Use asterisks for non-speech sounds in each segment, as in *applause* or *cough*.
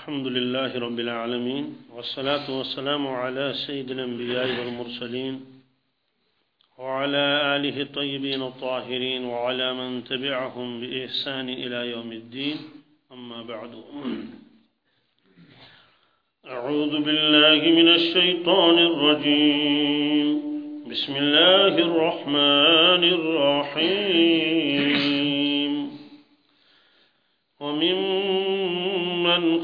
الحمد لله رب العالمين والصلاة والسلام على سيد الأنبياء والمرسلين وعلى آله الطيبين الطاهرين وعلى من تبعهم بإحسان إلى يوم الدين أما بعد. أعوذ بالله من الشيطان الرجيم. بسم الله الرحمن الرحيم.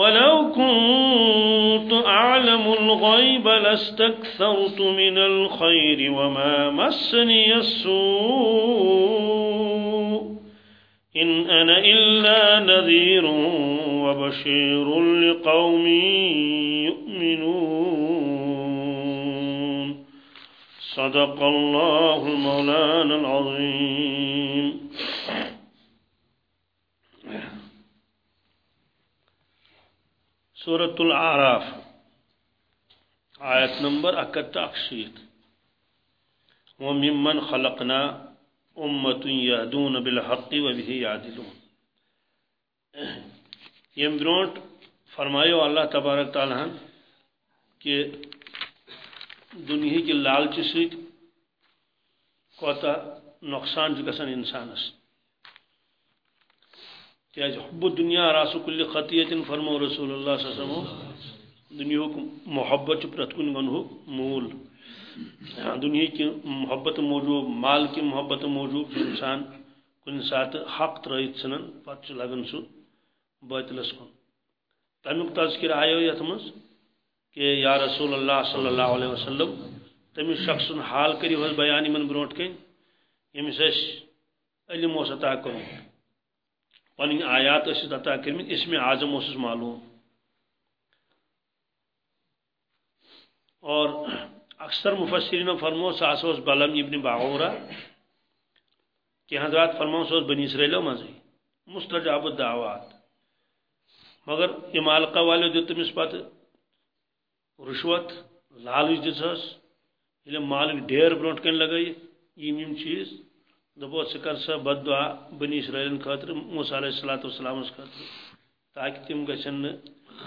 ولو كنت أعلم الغيب لاستكثرت من الخير وما مسني السوء. إن أنا إلا نذير وبشير لقوم يؤمنون. صدق الله مولانا العظيم. سورة الأعراف آية نمبر أكت أكشيت وممن خلقنا أمة يهدون بالحق وبه يعدلون۔ یم برونٹ فرمایو اللہ تبارک تعالیٰ کہ دنیا کی لالچ ست کوتا نقصان گژھان انسانس کیاز حب دنیا راس کل خطیت فرمو رسول اللہ صلی اللہ علیہ وسلم، دنیا محبت پرت کن گنہ مول۔ ہاں، دنیا کی محبت موجود، مال کی محبت موجود انسان کن سات حق ترائیت سنن پتہ لگن سہ باطلس کن۔ تمیک تذکر آیو یت مز کہ یا رسول اللہ صلی اللہ علیہ وسلم تمس شخص حال کریو بیان یمن بروٹ کن یمس علم اس عطا کر پن آیات اس عطا کرمت اسم اعظم اس معلوم۔ اور اکثر مفسرین فرمو سا بلم ابن باغورہ، کہ حضرات فرمو سوس بنی اسرائیلو مزے مستجاب الدعوات۔ مگر یہ مالکہ والے دیت تمس پتہ رشوت لالچ دس مالک ڈیر برونٹ کن لگائی چیز۔ دپو ثہ کر سا بد دعا بنی اسرائیلن خاطر، موسیٰ علیہ الصلوۃ والسلام خاطر، تاکہ تم گھن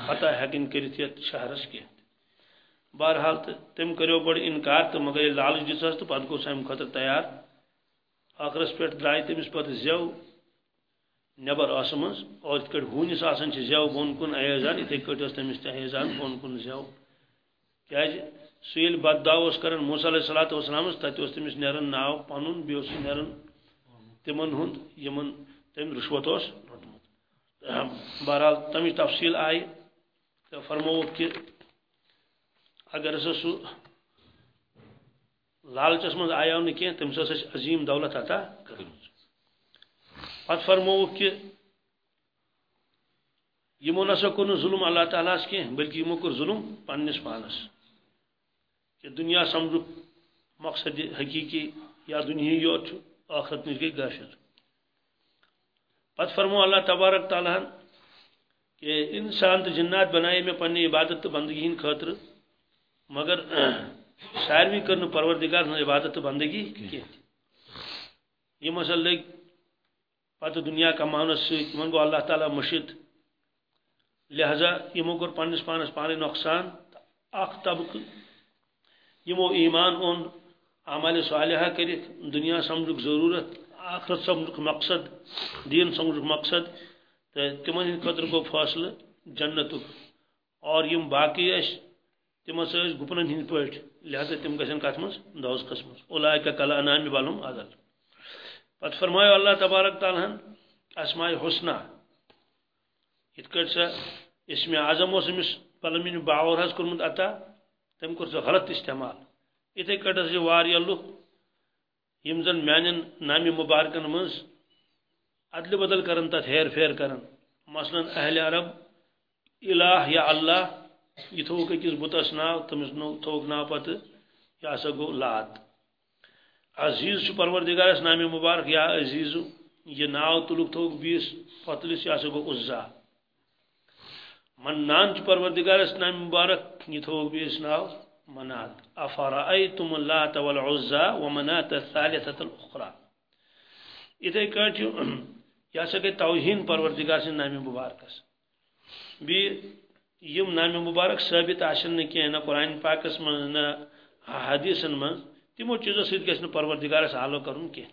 پتہ ہیکن کرت یت شہرس کی بہرحال تم کرو گو انکار تو مگر لالچ دس تو پتہ گو ام خطر تیار۔ آخرس پہ درائے تمس پہ زو نبر آس اور ات کٹ ہونس آسان زو بون کن ایزان، اتھے کٹ تمس تہ ایزان، بون کن زو کیا جی؟ سہ یل بد دعو کران موسیٰ علیہ الصلوۃ والسلام تت تمس نیران ناو پنن بیس نیران تمن ہند، یمن تم رشوت اس رٹمت بہرحال تمچ تفصیل آئی تو فرمو کہ اگر ہسا سہ لالچس من آیا نا تمس عظیم دولت عطا کر پتہ فرمو کہ یمو نسا کور ظلم اللہ تعالیٰ کی بلکہ یمو کور ظلم پنس پانس۔ کہ دنیا سمجھ مقصد حقیقی یا دنیا یوت آخرت نش گئی گاشر پتہ فرمو اللہ تبارک تعالیٰ کہ انسان تو جنات بنائے میں پنہ عبادت تو بندگی ہند خاطر، مگر *clears throat* ساروی کرن پروردگار ہن عبادت بندگی کی یہ مسئلہ لگ پتہ دنیا کمانس ست من گو اللہ تعالیٰ مشید لہذا یمو کور پنس پانس پانے نقصان اخ طبقہ یمو ایمان اون عمل صالحہ کرت دنیا سمجھک ضرورت، آخرت سمجھک مقصد، دین سمجھک مقصد، تو تمن ہند خطر گو فاصلہ جنتک اور یم باقی اس تم گپنن ہند پہ لہذا تم گھن کت مز دوز قسم اولا کلا انام بالم عدل۔ پتہ فرمایا اللہ تبارک تعالیٰ اسماء حسنہ ات سا اسم اعظم اس امس پلمین باور حس کورمت عطا۔ تم کور سا غلط استعمال۔ اتھے کٹ ہس واریا لُکھ یم زن میانن نامی مبارکن مز عدل بدل کرن تت ہیر پھیر کرن۔ مثلا اہل عرب، الہ یا اللہ، یہ تھوک اکس بتس ناو تمس تھوک ناو پتہ یہ سا گو لات۔ عزیز پروردگارس نام مبارک، یا عزیز یہ ناو تلک تھوک بیس، پتلس یہ سا گو عزا۔ منان پروردگارس نام مبارک یہ تھوک بیس ناو منات۔ افرأيتم اللات والعزى ومنات الثالثة الأخرى۔ اتھے کٹ یہ سا گئی توہین پروردگار سن نام مبارکس بی یم نام مبارک ثابت آشن کی نہ قرآن پاکس من نہ حدیثن من تمو چیزو سید گھن پروردگارس حالو کرن کی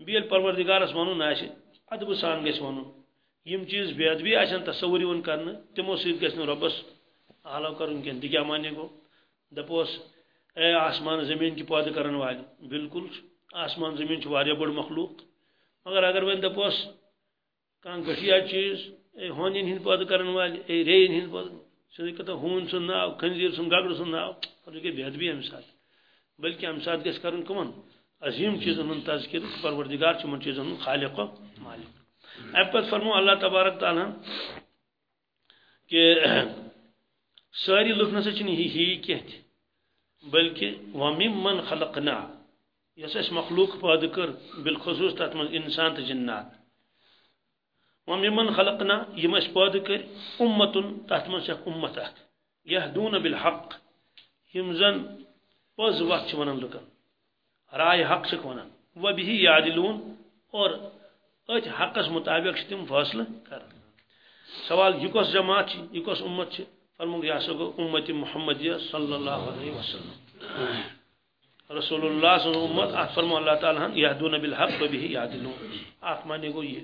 بیل پروردگارس ونن آش ادب سان گھس ونن یم چیز بے ادبی آشن تصور ون کرن، تمو سید گھن ربس حالو کرن کی دی کیا مانے گو۔ دپوس، اے آسمان زمین کی پود کرن والی۔ بالکل، آسمان زمین چھ واریاہ بڑ مخلوق۔ مگر اگر ون دپوس، کان گٹیا چیز ہون ہند پود کرن وال اے رین ہند پود سن کتا ہون سن ناو خنزیر سن گگڑ سن ناو اور یہ بے ادبی ہم ساتھ بلکہ ہم ساتھ گس کرن کمن؟ عظیم چیزن ہن تذکر، پروردگار چھ من چیزن خالق و مالک۔ اب فرمو اللہ تبارک تعالی کہ ساری لوگ نسا چھ ہی ہی کہت بلکہ وممن خلقنا یس اس مخلوق پاد کر، بالخصوص تات من انسان تو جنات۔ وممن خلقنا يم اس پود کر، امتن تحت من شک امت اخ يهدون بالحق يم زن پوز وقت چھ ونن لکن، رائے حق چھ ونن۔ و به اور ات حقس مطابق تم فاصلہ کر۔ سوال یہ کس جماعت یہ کس امت چھ۔ فرمو یا سگو امت محمدیہ صلی اللہ علیہ وسلم۔ رسول اللہ صلی اللہ علیہ وسلم امت فرمو اللہ تعالی یهدون بالحق و به يعدلون اخ معنی گو یہ۔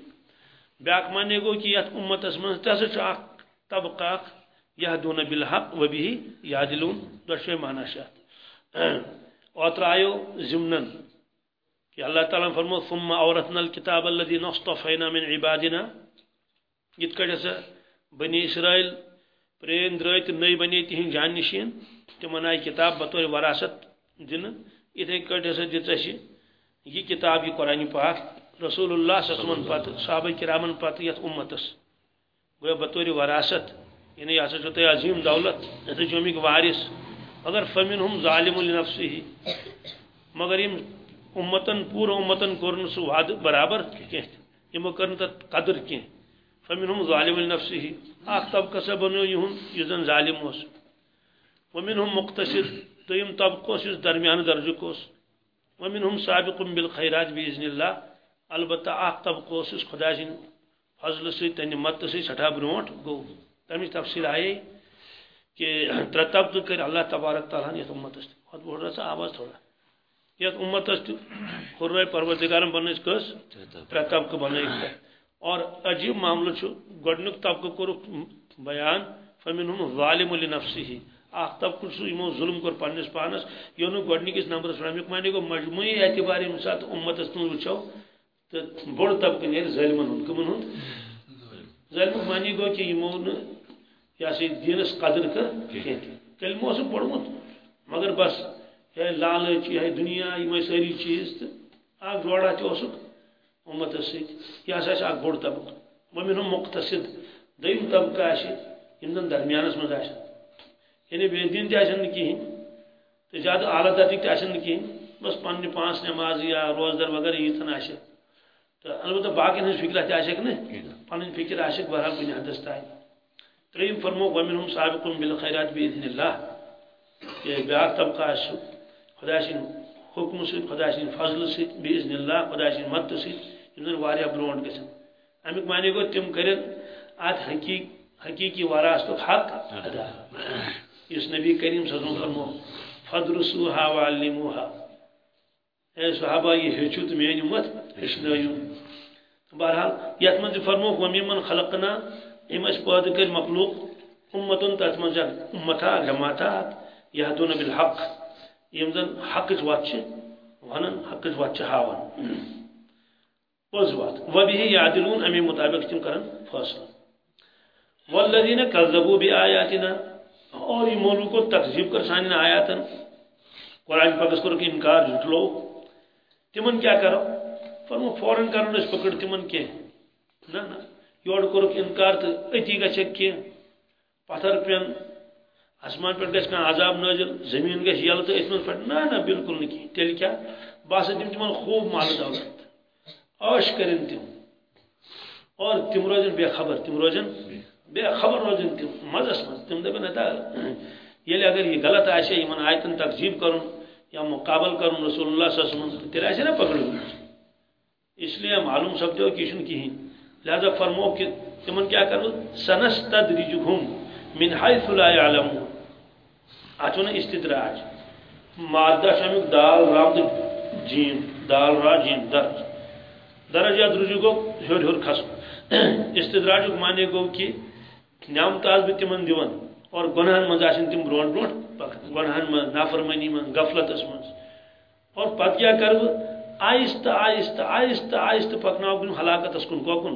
بیاک مانے گو کہ یت امتس من تسا طبقہ یہدون بالحق و به یادلون دشوے معنی شات اوتر آیو زمنن۔ کہ اللہ تعالیٰ فرمو ثم اورثنا الكتاب الذي نصطفينا من عبادنا۔ یت کڑا بنی اسرائیل پرین درت نئی بنی تہن جان نشین تمن آئی کتاب بطور وراثت دن۔ اتھے کٹ ہسا دت یہ کتاب، یہ قرآن پاک، رسول اللہ صلی اللہ علیہ وسلم پتہ صحابہ کرامن پتہ یت امتس۔ گویا بطور وراثت یعنی یہ ہسا تہ عظیم دولت یہ جمک وارث۔ اگر فمن ہم ظالم لنفسه مگر یم امتن پور امتن کورن سو وعد برابر کی یمو کرن تت قدر کی فمن ہم ظالم لنفسه۔ اخ طبقہ سے بنو یہن یزن ظالم اس ومن هم مقتصد دویم طبقہ اس درمیان درجہ کوس۔ ومن هم سابق بالخيرات باذن الله البتہ اخ طبقہ اس خدا سن فضل سی تن مت سی سٹھا برونٹ گو۔ تمچ تفصیل آئی کہ ترے طبقہ کر، اللہ تبارک تعالیٰ یت امتس پتہ بوڑ رہا آواز تھوڑا۔ یت امتس ترے پروردگارن بن کس ترے طبقہ بن اور عجیب معاملہ گۄڈنیُک طبقہ کور بیان فمن ہم ظالم لنفسی اخ طبقہ سو یمو ظلم کور پنس پانس۔ یہ نو گۄڈنکس نمبرس امیک معنی گو مجموعی اعتبار یم سات امتس تن وچھو تو بوڑ طبقہ نیرِ ظالمن ہند کمن ہند ظالمک معنی گو کہ یمو سا دینس قدر کر کلمہ اس پڑمت مگر بس یہ لالچ یہ دنیا یہ ساری چیز تو اخ جوڑا تک امت یہ سا بوڑ طبقہ ومن مختصد دم طبقہ زن درمیانس مز یعنی بے دین تہن کہین تو زیادہ اعلیٰ درجک تہن کہین بس پنہ پانچ نماز یا روزدر وغیرہ یتن آ تو البتہ باقی ہز فکر تک نا پن فکر آ بہرحال کن حدس تائیں تریم فرمو ومنهم سابق بالخيرات باذن الله کہ بیاکھ طبقہ خدا سن حکم سے خدا سن فضل سے باذن الله خدا سن مدد سے یمن واریا برونٹ گسن امیک معنی گو تم کرن ات حقیق، حقیقی وراثت حق ادا۔ اس نبی کریم صلی اللہ علیہ وسلم فرمو فدرسوها وعلموها اے صحابہ، یہ ہچو تو میانی مت ہچنائیو بہرحال یت من فرمو، ومن خلقنا ام اس پود کر مخلوق امتن تت من امتا جماعتات یهدون بالحق۔ یم زن حق وات ونن حق وات ہاون پوز وات و به یعدلون امی مطابق تم کرن فاصلہ والذین کذبوا بآیاتنا اور یہ مولو کو تکذیب کر سان آیاتن، قرآن پاکس کر کہ انکار جھٹلو تمن کیا کرو؟ فرمو فوراً کرن اس پکڑ تمن کے. نہ نہ. یور کورک انکار تو اتی گھک کی پتھر پین آسمان پہ گھس عذاب نازل، زمین گھس یل تو اتمن پہ نا نا بالکل نہ کہیں تیل کیا بہت دم تمہ خوب مال دولت۔ عش کرن تم۔ اور تم روزن بے خبر تم روزن بے خبر روزن تم مزس مز تم دپن اتا یل اگر یہ غلط آسے یمن آیتن تقزیب کرن یا مقابل کرن رسول اللہ صلی اللہ علیہ وسلم تیرے آسے نا پکڑ۔ اس لیے معلوم سپدو کہ یہ کہیں لہذا فرمو کہ تمن کیا کرو؟ سنستدرجہم من حیث لا يعلمون۔ اچھو نا استدراج۔ مادہ شامک دال رام جیم دال را جیم درج۔ درج یا درجو گو ہور ہور کھسو استدراج معنی گو کہ نعمت آز بھی تمن دیون اور گناہن مز تم برونٹ برونٹ گناہن من نافرمانی من غفلت من اور پتہ کیا کرو آہستہ آہستہ آہستہ آہستہ پکناو کن ہلاکت اس کن کوکن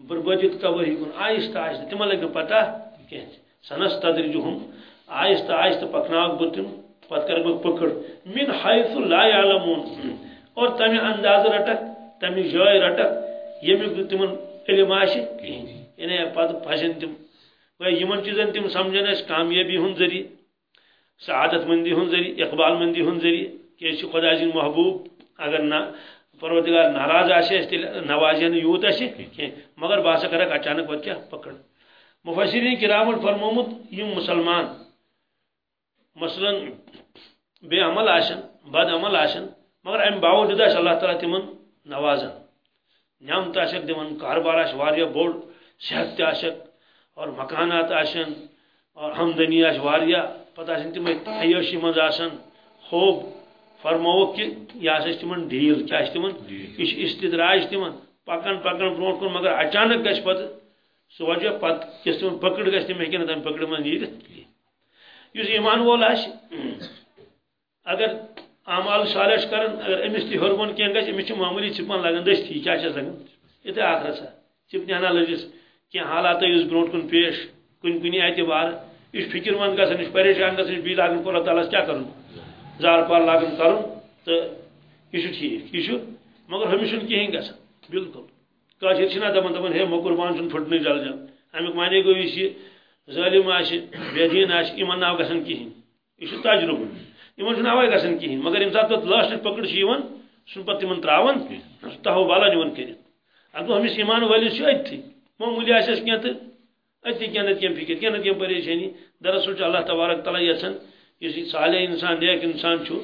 بربجت تباہی کن آہستہ آہستہ۔ تمہ لگ پتہ؟ کہ سنس تدرجہم آہستہ آہستہ پکناو بتم پت کر بک پکڑ۔ من حیث لا یعلمون۔ اور تمہ انداز رٹک تمہ جائے رٹک۔ یمیک تمن علم آشی۔ یعنی پت پھسن تم۔ یمن چیزن تم سمجھن اس کامیابی ہن ذریعہ سعادت مندی ہن ذریعہ اقبال مندی ہن ذریعہ کہ خدا سن محبوب۔ اگر نہ پروردگار ناراض آسے نوازین یوت آسے مگر باسا کرک اچانک وقت کیا پکڑ۔ مفسرین کرام فرمومت یم مسلمان۔ مثلا بے عمل آشن بد عمل آشن مگر ام باوجود اللہ تعالیٰ تمن نوازن نعمت آشک دمن کاربار واریا بوڑ صحت تہ آشک اور مکانات آشن اور ہمدنی واریا پتہ تم عیاشی مز آسن خوب فرمو کہ یہ تمہ ڈیل کیا تمہ یہ استدراج تمہ پکان پکان برو کن مگر اچانک گھس پہ سہ وجہ پتہ کس تم پکڑ گھس تم ہوں تم پکڑ من نیرت اس ایمان وول اگر اعمال صالح کرن، اگر امس تہ ہر بن کی گھس امس معمولی چپن لگان دستی کیا لگان یہ آخر سا۔ چپنہ ہنا لجس۔ کی حالات اس برو کن پیش، کن کن اعتبار۔ یہ فکر مند گھن یہ پریشان گھن بی لاگن اللہ تعالیٰ کیا کرن زار پار لاگن کرن تو یہ ٹھیک یہ مگر ہمیشہ کہین گا بالکل۔ کاشر دپان دپان ہے مقربان چھ پھٹنے جل جل امیک معنی گو یہ ظالم آش بے دین آش یمن ناو گژھن کہین۔ یہ تجربہ یمن چھ ناوے گژھن کہین مگر یم سات لاسٹ پکڑ چھ یوان سن پتہ تمن تراون تہو بالا نیون کرت اگو ہمس ایمان وٲلِس چھُ أتھی معموٗلی آسٮ۪س کینٛہہ تہٕ أتھی کینٛہہ نتہٕ کینٛہہ فِکر کینٛہہ نتہٕ کینٛہہ پریشٲنی دراصل چھُ اللہ تبارک تعالیٰ یژھان اس صالح انسان نیک انسان چھو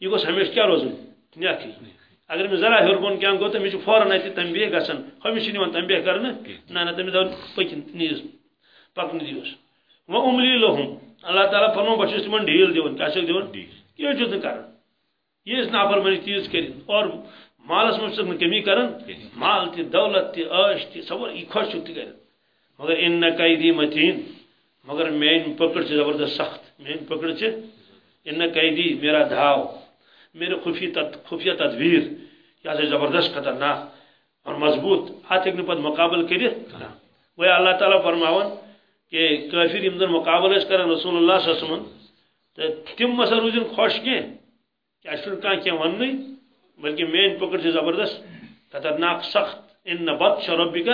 یہ گوس ہمیشہ کیا روزن نیکی اگر میں ذرا ہر بون کیا گو تو مجھے فوراً اتہ تنبیہ گژھن ہمیشہ نیون تنبیہ کرنے نہ نہ تمہیں دون پکن نیز۔ پکن دیوس وہ املی لہم. اللہ تعالیٰ فرمو بہت تمہن ڈھیل دون کیا دون یہ چھ کر. یہ اس نافرمانی تیز کر اور مالس من کمی کرن. مال تی دولت تی عش تی سب یہ خوش تہ کر مگر ان قیدی متین. مگر مین پکڑ چھ زبردست سخت. مین پکڑ چھ ان قیدی میرا دھاو میرے خفی تد خفیہ تدبیر. یہ سے زبردست خطرناک اور مضبوط. ہاتھ ایک پت مقابل کرت وہ اللہ تعالیٰ فرماون کہ کافر یم زن مقابل اس کرن رسول اللہ صلی اللہ علیہ وسلم تم مسل روزن خوش کی کیا چھن کان کی وننی بلکہ مین پکڑ سے زبردست خطرناک سخت، ان بطش ربک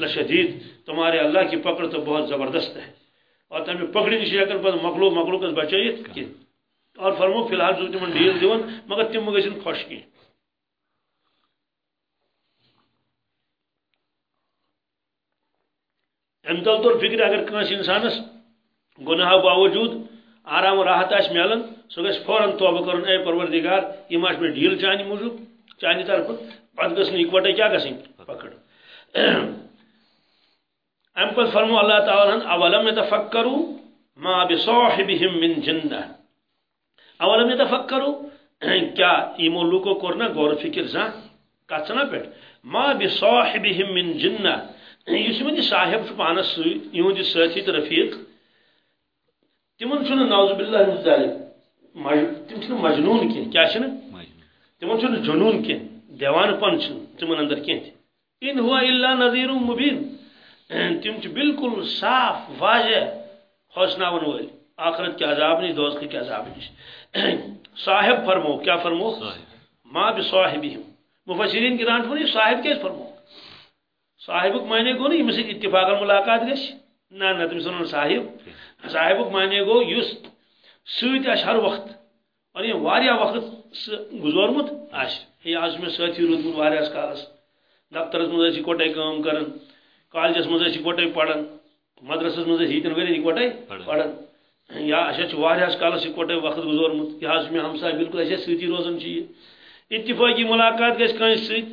لشدید، تمہارے اللہ کی پکڑ تو بہت زبردست ہے۔ اور تمہیں پکڑی نشی اگر پر مخلوق مخلوق اس بچائیت کی اور فرمو فی الحال جو تمہیں ڈیل دیون، مگر تم مگزن خوش کی ام تل طور فکر اگر کنس انسانس، گناہ باوجود، آرام و راحت آس ملان سہ گھس فوراً توبہ کرن، اے پروردگار، یہ آس میں ڈیل چانہ موجود چانہ طرف پتہ گھس اکوٹے کیا گھن پکڑ۔ ام پتہ فرمو اللہ تعالیٰ اولم يتفکروا ما بصاحبهم من جنہ۔ اولم يتفکروا کیا یمو لوکو کور نا غور فکر زان کت نا پہ ما بصاحبهم من جنہ۔ اس میں صاحب پانس سہد ساتھی تو رفیق تمن چھن نوز باللہ من ذالک تم چھن مجنون کی کیا چھن تمن چھن جنون کی دیوان پن چھن تمن اندر کی ان ہوا الا نذیر مبین۔ تم چھ بالکل صاف واضح خوشناون ول آخرت کے عذاب نہیں دوزخ کے عذاب نہیں۔ صاحب فرمو کیا فرمو؟ ما بصاحبہم۔ مفسرین کی رانٹ فرمو صاحب کیس فرمو؟ صاحبک معنی گو مسجد اتفاق ملاقات گش؟ نہ نہ تم سنو صاحب. صاحب معنی گو یس ست ہر وقت. اور یہ واریا وقت گزورمت آس یہ آج میں ساتھی روزمت واریاس کالس. دفترس مز اکوٹے کام کرن کالجس مز اکوٹے پڑھن مدرسس مز ہیتن ورین اکوٹے پڑھن. یا اچھا واریاس کالس اکوٹے وقت گزورمت یہ آج میں ہمسا بالکل اچھا ستی روزن چیز اتفاقی ملاقات گھس کنس ست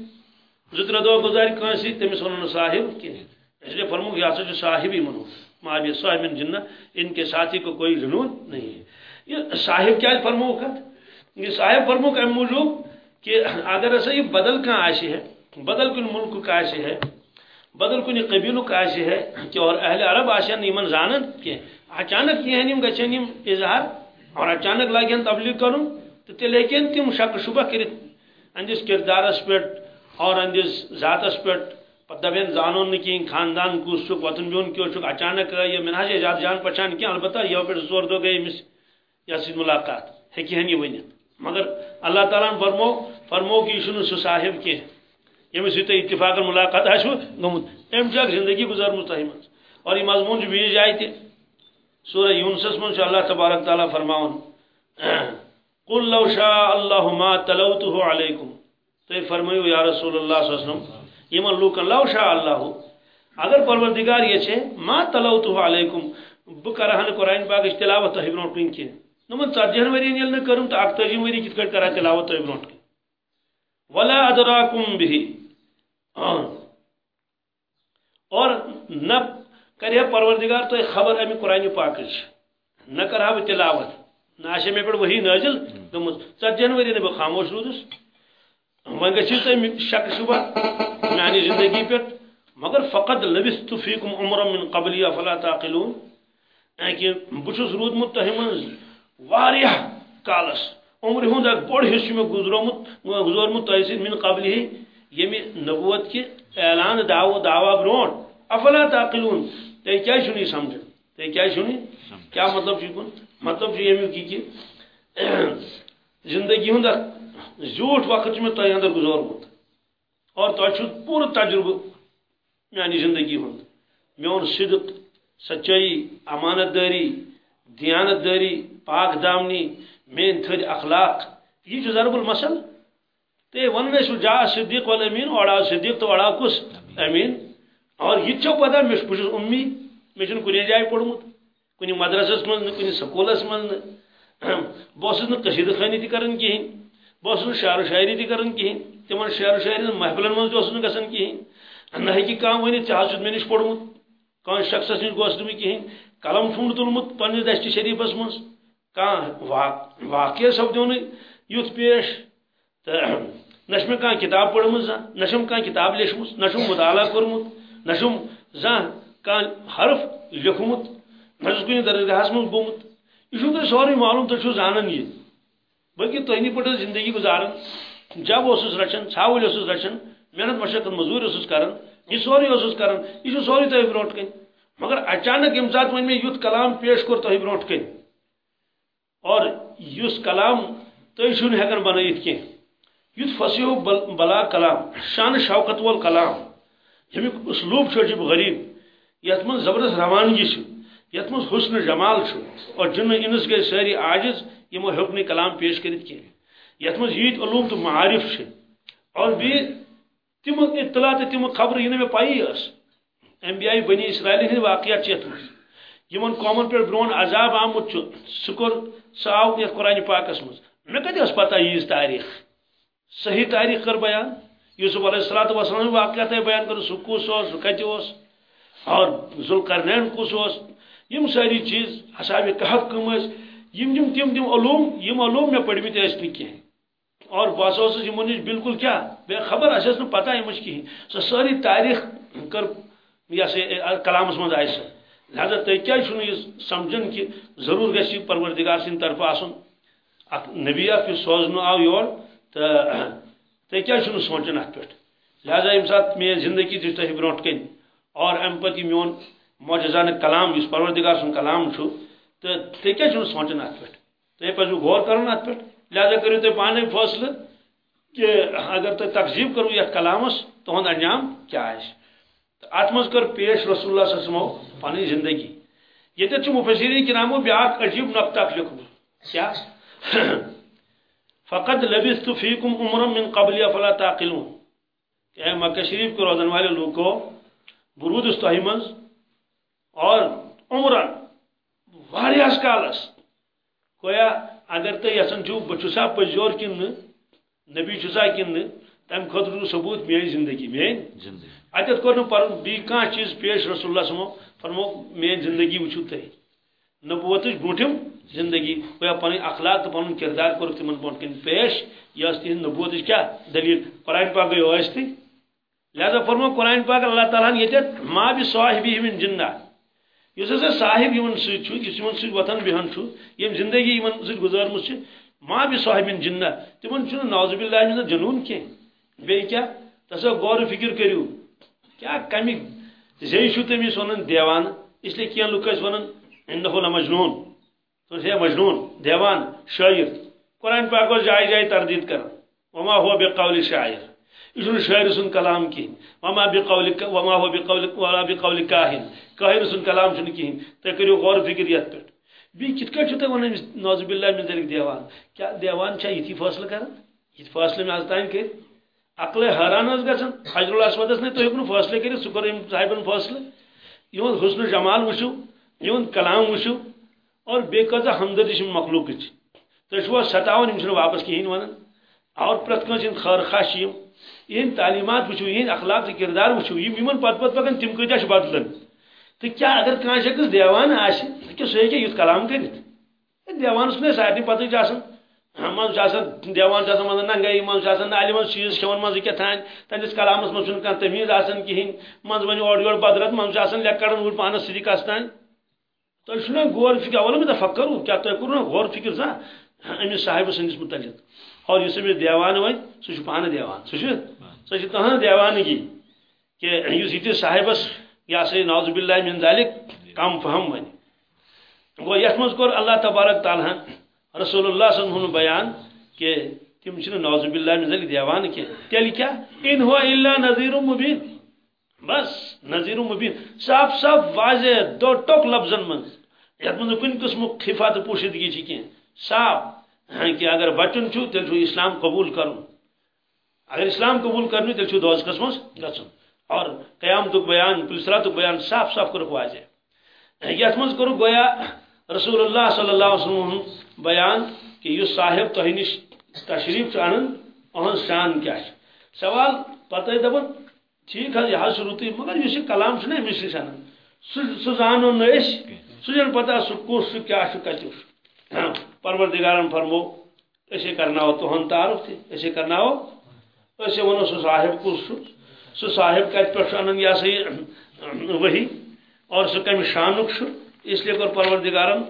زٕ دہ گزارِ کٲنٛسہِ سۭتۍ تٔمِس وَنو نہٕ صاحب کینٛہہ اسلیے فرموک یہ ہسا چھُ صاحبی منو معاویہ صاحب جنہ، ان کے ساتھی کو کوئی جنون نہیں ہے۔ یہ صاحب کیا فرموک یہ صاحب فرموک ام موجود کہ اگر ایسا یہ بدل کا آشی ہے؟ بدل کن ملک کا آشی ہے، بدل کن قبیلوں کا آشی ہے، کہ اور اہل عرب آشین یمن زانن کہ اچانک یہ نیم گچھن اظہار، اور اچانک لاگن تبلیغ کرن تو تیلے تم شک شبہ کرت اندس کردارس پہ اور اندس ذاتس پہ پتہ زانون نکین خاندان کس چھ وتن کیو چھ اچانک یہ منہج زیادہ جان پہچان کی، البتہ یہ پہ زور دو گئی امس یہ ملاقات۔ ہیکی ہن یہ مگر اللہ تعالیٰ فرمو فرمو کہ یہ سہ صاحب کی یمس سی تھی اتفاق ملاقات آسو گمت ام چھ زندگی گزارمت تہ اور یہ مضمون چھ بیس جائے تہ سورہ یونسس من اللہ تبارک تعالیٰ فرماون قل لو شاء الله ما تلوته عليكم تو فرمائیو، یا رسول اللہ صلی اللہ علیہ وسلم یمن لوکن لو شاء اللہ. اگر پروردگار یہ چھے، ما تلوتو علیکم بکرہن قرآن پاک تلاوت تو برونٹ کن کی نمن ژتجہن ورین یل نہ کرم تو اکتجی وری کت کٹ کرا تلاوت تو برونٹ کن ولا ادراکم به اور نہ کرے پروردگار تو خبر امی قرآن پاک نہ کرا تلاوت. نہ آشے میں پڑ وہی نازل دم ژتجہن ورین بہ خاموش روزس وۄنۍ گٔژھِو تُہۍ شک شبہ میانہِ زندگی پٮ۪ٹھ مگر فقط لبست فیکم عمر من قبلی افلا تعقلون۔ کہ چھُس روٗدمُت واریاہ کالس۔ عمرِ ہُنٛد اکھ بوٚڑ حصہٕ مےٚ گُزرومُت گُزورمُت تۄہہِ سۭتۍ من قبلی۔ ییٚمہِ نبوت کہِ اعلان دعو دعوا برونٛٹھ افلا تعقلون۔ تُہۍ کیٛازِ چھُنہٕ یہِ سمجھان تُہۍ کیٛازِ چھُنہٕ یہِ کیٛاہ مطلب چھُ یِکُن مطلب چھُ ییٚمیُک یہِ کہِ زندگی ہُنٛد اکھ زیوٹ وقت میں تہ اندر گزورمت اور تہ پور تجربہ میانی زندگی ہند۔ میون صدق، سچائی امانت داری دیانت داری پاک دامنی مین تھد اخلاق، یہ ضرب المثل۔ تے ون سو جا صدیق وال امین اوڑا صدیق تو اوڑا کس امین۔ اور یہ چھو پتہ مش بس امی مجھن کنے جائے پڑھمت کنی مدرسس من کنی سکولس من بہت نشید خانی تہ کران کہین بہت شعر و شاعری تہ کران کہین تمن شعر و شاعری محفلن من تہ گژھان کہین نہ ہیٚکہِ کانٛہہ ؤنِتھ ژےٚ حظ چھُتھ مےٚ نِش پوٚرمُت کانٛہہ شخصس گوس نہٕ بہٕ کِہیٖنۍ قلم چھم تلمت پنس دشت شریفس من کان واقع سپدو یت پیش۔ تو نہ کان کتاب پڑھم زان نشم کان کتاب لیچم نشم مطالعہ کورمت نشم زان کان حرف لکھمت نہ کن درگاہس من گومت یہ تھی سوری معلوم تھی زانن یہ۔ بلکہ تہندی پہ زندگی گزارن، جب اس رچان ژھاول اس رچان محنت مشقت مزور اس کران یہ سوری اس کران یہ سوری تہ برو کن مگر اچانک یم سات ون میں یت کلام پیش کور تہ برو کن اور اس کلام تھی چھ بنائت کی یت فصیح بلا کلام، شان شوکت وول کلام یمیک یعنی اسلوب عجیب غریب یت من زبردست روانگی یت من حسن جمال اور جن انس گئی ساری عاجز یمو ہوں کلام پیش کرت کی یت من یت علوم تو معارف اور بھی تم اطلاع تو تم خبر یہ میں پائی اس۔ انبیاء بنی اسرائیل ہند واقعات چیت من یمن قومن پہ برون عذاب آمت سہ کور سہ آو یت قرآن پاکس مز۔ مے کتہ اس پتہ یہ تاریخ۔ صحیح تاریخ کر بیان۔ یوسف علیہ السلام وسلم واقعات بیان کر۔ سہ کس سہ کتہ اور ذوالقرنین کس یم ساری چیز، حساب کہف کم یم یم تم تم علوم، یم علوم میں پڑھمت اس نی کی اور بہت اس یمن نش بالکل کیا؟ بے خبر اس نہ پتہ یمش کہین سو ساری تاریخ کر یہ سے کلامس مز آئے سر لہذا تھی کیا چھو یہ سمجھن کہ ضرور گژھِ پروردگار سن طرف آسن۔ اک نبی اک سوزن آو یور۔ تو تھی کیا چھو سوچن ات پہ لہذا یم سات میں زندگی تھی تہ برونٹ کن اور ام پتہ میون معجزان کلام، اس پروردگار سن کلام چھو تو تھی کیا چھو سوچن ات پہ تھی پہ غور کرن ات پہ لہذا کرو تھی پانے فیصلہ کہ اگر تھی تقزیب کرو یہ کلامس تہد انجام کیا آئے ات مز کر پیش رسول اللہ صلی اللہ علیہ وسلم پانی زندگی۔ یہ مفسرین کرامو بیاکھ عجیب نقطہ لکھمت کیا؟ *laughs* فقط لبثت فیکم عمر من قبل فلا تعقلون۔ کہ مکہ شریف کے روزن والے لوگوں برود استحی اور عمرن واریاس کالس گویا اگر تھی یسان چھو بچھسا پزور کن نبی چھسا کن تم خطر ثبوت میری زندگی میری زندگی۔ اتت کور پر بی کان چیز پیش رسول اللہ صلی فرمو میری زندگی وچھو تھی نبوت برٹم زندگی۔ گویا پن اخلاق تو پن کردار کور تمن برٹ کن پیش۔ یہ تہذ نبوت کیا دلیل؟ قرآن پاک گئی اس تھی لہذا فرمو قرآن پاک اللہ تعالیٰ یہ ما بھی صاحبی من جنہ۔ اس ہسا صاحب یمن سن سن وتن بہن یم زندگی یمن سن گزارم ما بھی صاحب جنہ، تمن نوزب اللہ من جنون کی بی کیا؟ تسا غور فکر کریو۔ کیا کمی زی چھو تمس ونن دیوان؟ اس لیے کیا لوک اس ونن؟ انه لمجنون تو ہے مجنون، دیوان، شاعر۔ قرآن پاک جائے جائے تردید کر وما هو بقول شاعر۔ یہ شاعر سن کلام کی وما بقول وما هو بقول ولا بقول کاہن کاہن سن کلام چھ کہین تہ کریو غور فکر یت پہ بی کت کٹ چھ ونن نوز باللہ من ذلک دیوان۔ کیا دیوان چھ یتی فیصلہ کرن؟ یہ فیصلہ میں ازتان کہ عقل حیران اس گژھن حجر الاسود نے تو ہیکن فیصلہ کر سکر ام صاحبن فیصلہ یون حسن جمال وچھو یون کلام وچھو اور بے قضا ہمدردی چھ مخلوق چھ۔ تو چھو ستاون یم واپس کہین ونن اور پرت کنس خیر خاش یم یہ تعلیمات وچو یہ اخلاق سے کردار وچو یہ یمن پت پت پکن تم کتیا بدلن تو کیا اگر کان شخص دیوان آس کہ سہ ہیکہ یت کلام کرت دیوانس میں سارے پتہ آسان من آسان دیوان سے من ننگائی من آسان نالہ من چیز کھوان من کیا تھان. تہندس کلامس من چھن کانٛہہ تمیز آسان کہین من ون اور یور بدرت من آسان لیک کڑن اوٹ پانس سۭتی کستان تۄہہِ چھُنا غور فکر اول میں تفکرو کیا تۄہہِ کوٚروٕ غور فکر زانٛہہ أمس صاحب سندس متعلق. اور اس أمس دیوان ون سہ پانہ دیوان سہ سہ تہذ دیوانگی کہ اس یہ صاحبس یہ سا ناز باللہ من ذالک کم فہم ون گو یت مز کور اللہ تبارک تعالیٰ رسول اللہ صلی اللہ بیان کہ تم چھ ناز باللہ من ذالک دیوان کی تیل کیا ان ہوا الا نذیر مبین۔ بس، نذیر مبین۔ صاف صاف واضح، دو ٹوک لفظن من یت من کن قسم خفا تو پوشیدگی چھ کی صاف۔ ہاں، کہ اگر بچن چھو تیل چھو اسلام قبول کرن اگر اسلام قبول کرنی تیل چھو دوز قسمس گھن اور قیامت بیان پلسرات بیان صاف صاف کرو واضح یت مز کرو گویا رسول اللہ صلی اللہ علیہ وسلم بیان کہ یہ صاحب تہ نش تشریف ان اہن شان کیا سوال پتہ دپن ٹھیک ہے، یہ شروع مگر اس کلام چھ امس نش ان سہ زانو نش سہ پتہ سہ کس سہ کیا پروردگارن فرمو اسی کرناو تہن تعارف تھی اسی کرناو اسی ونو سہ صاحب کس سہ صاحب کت پہ انن یہ سا وہی اور سہ کم شانک اس لیے کر پروردگارن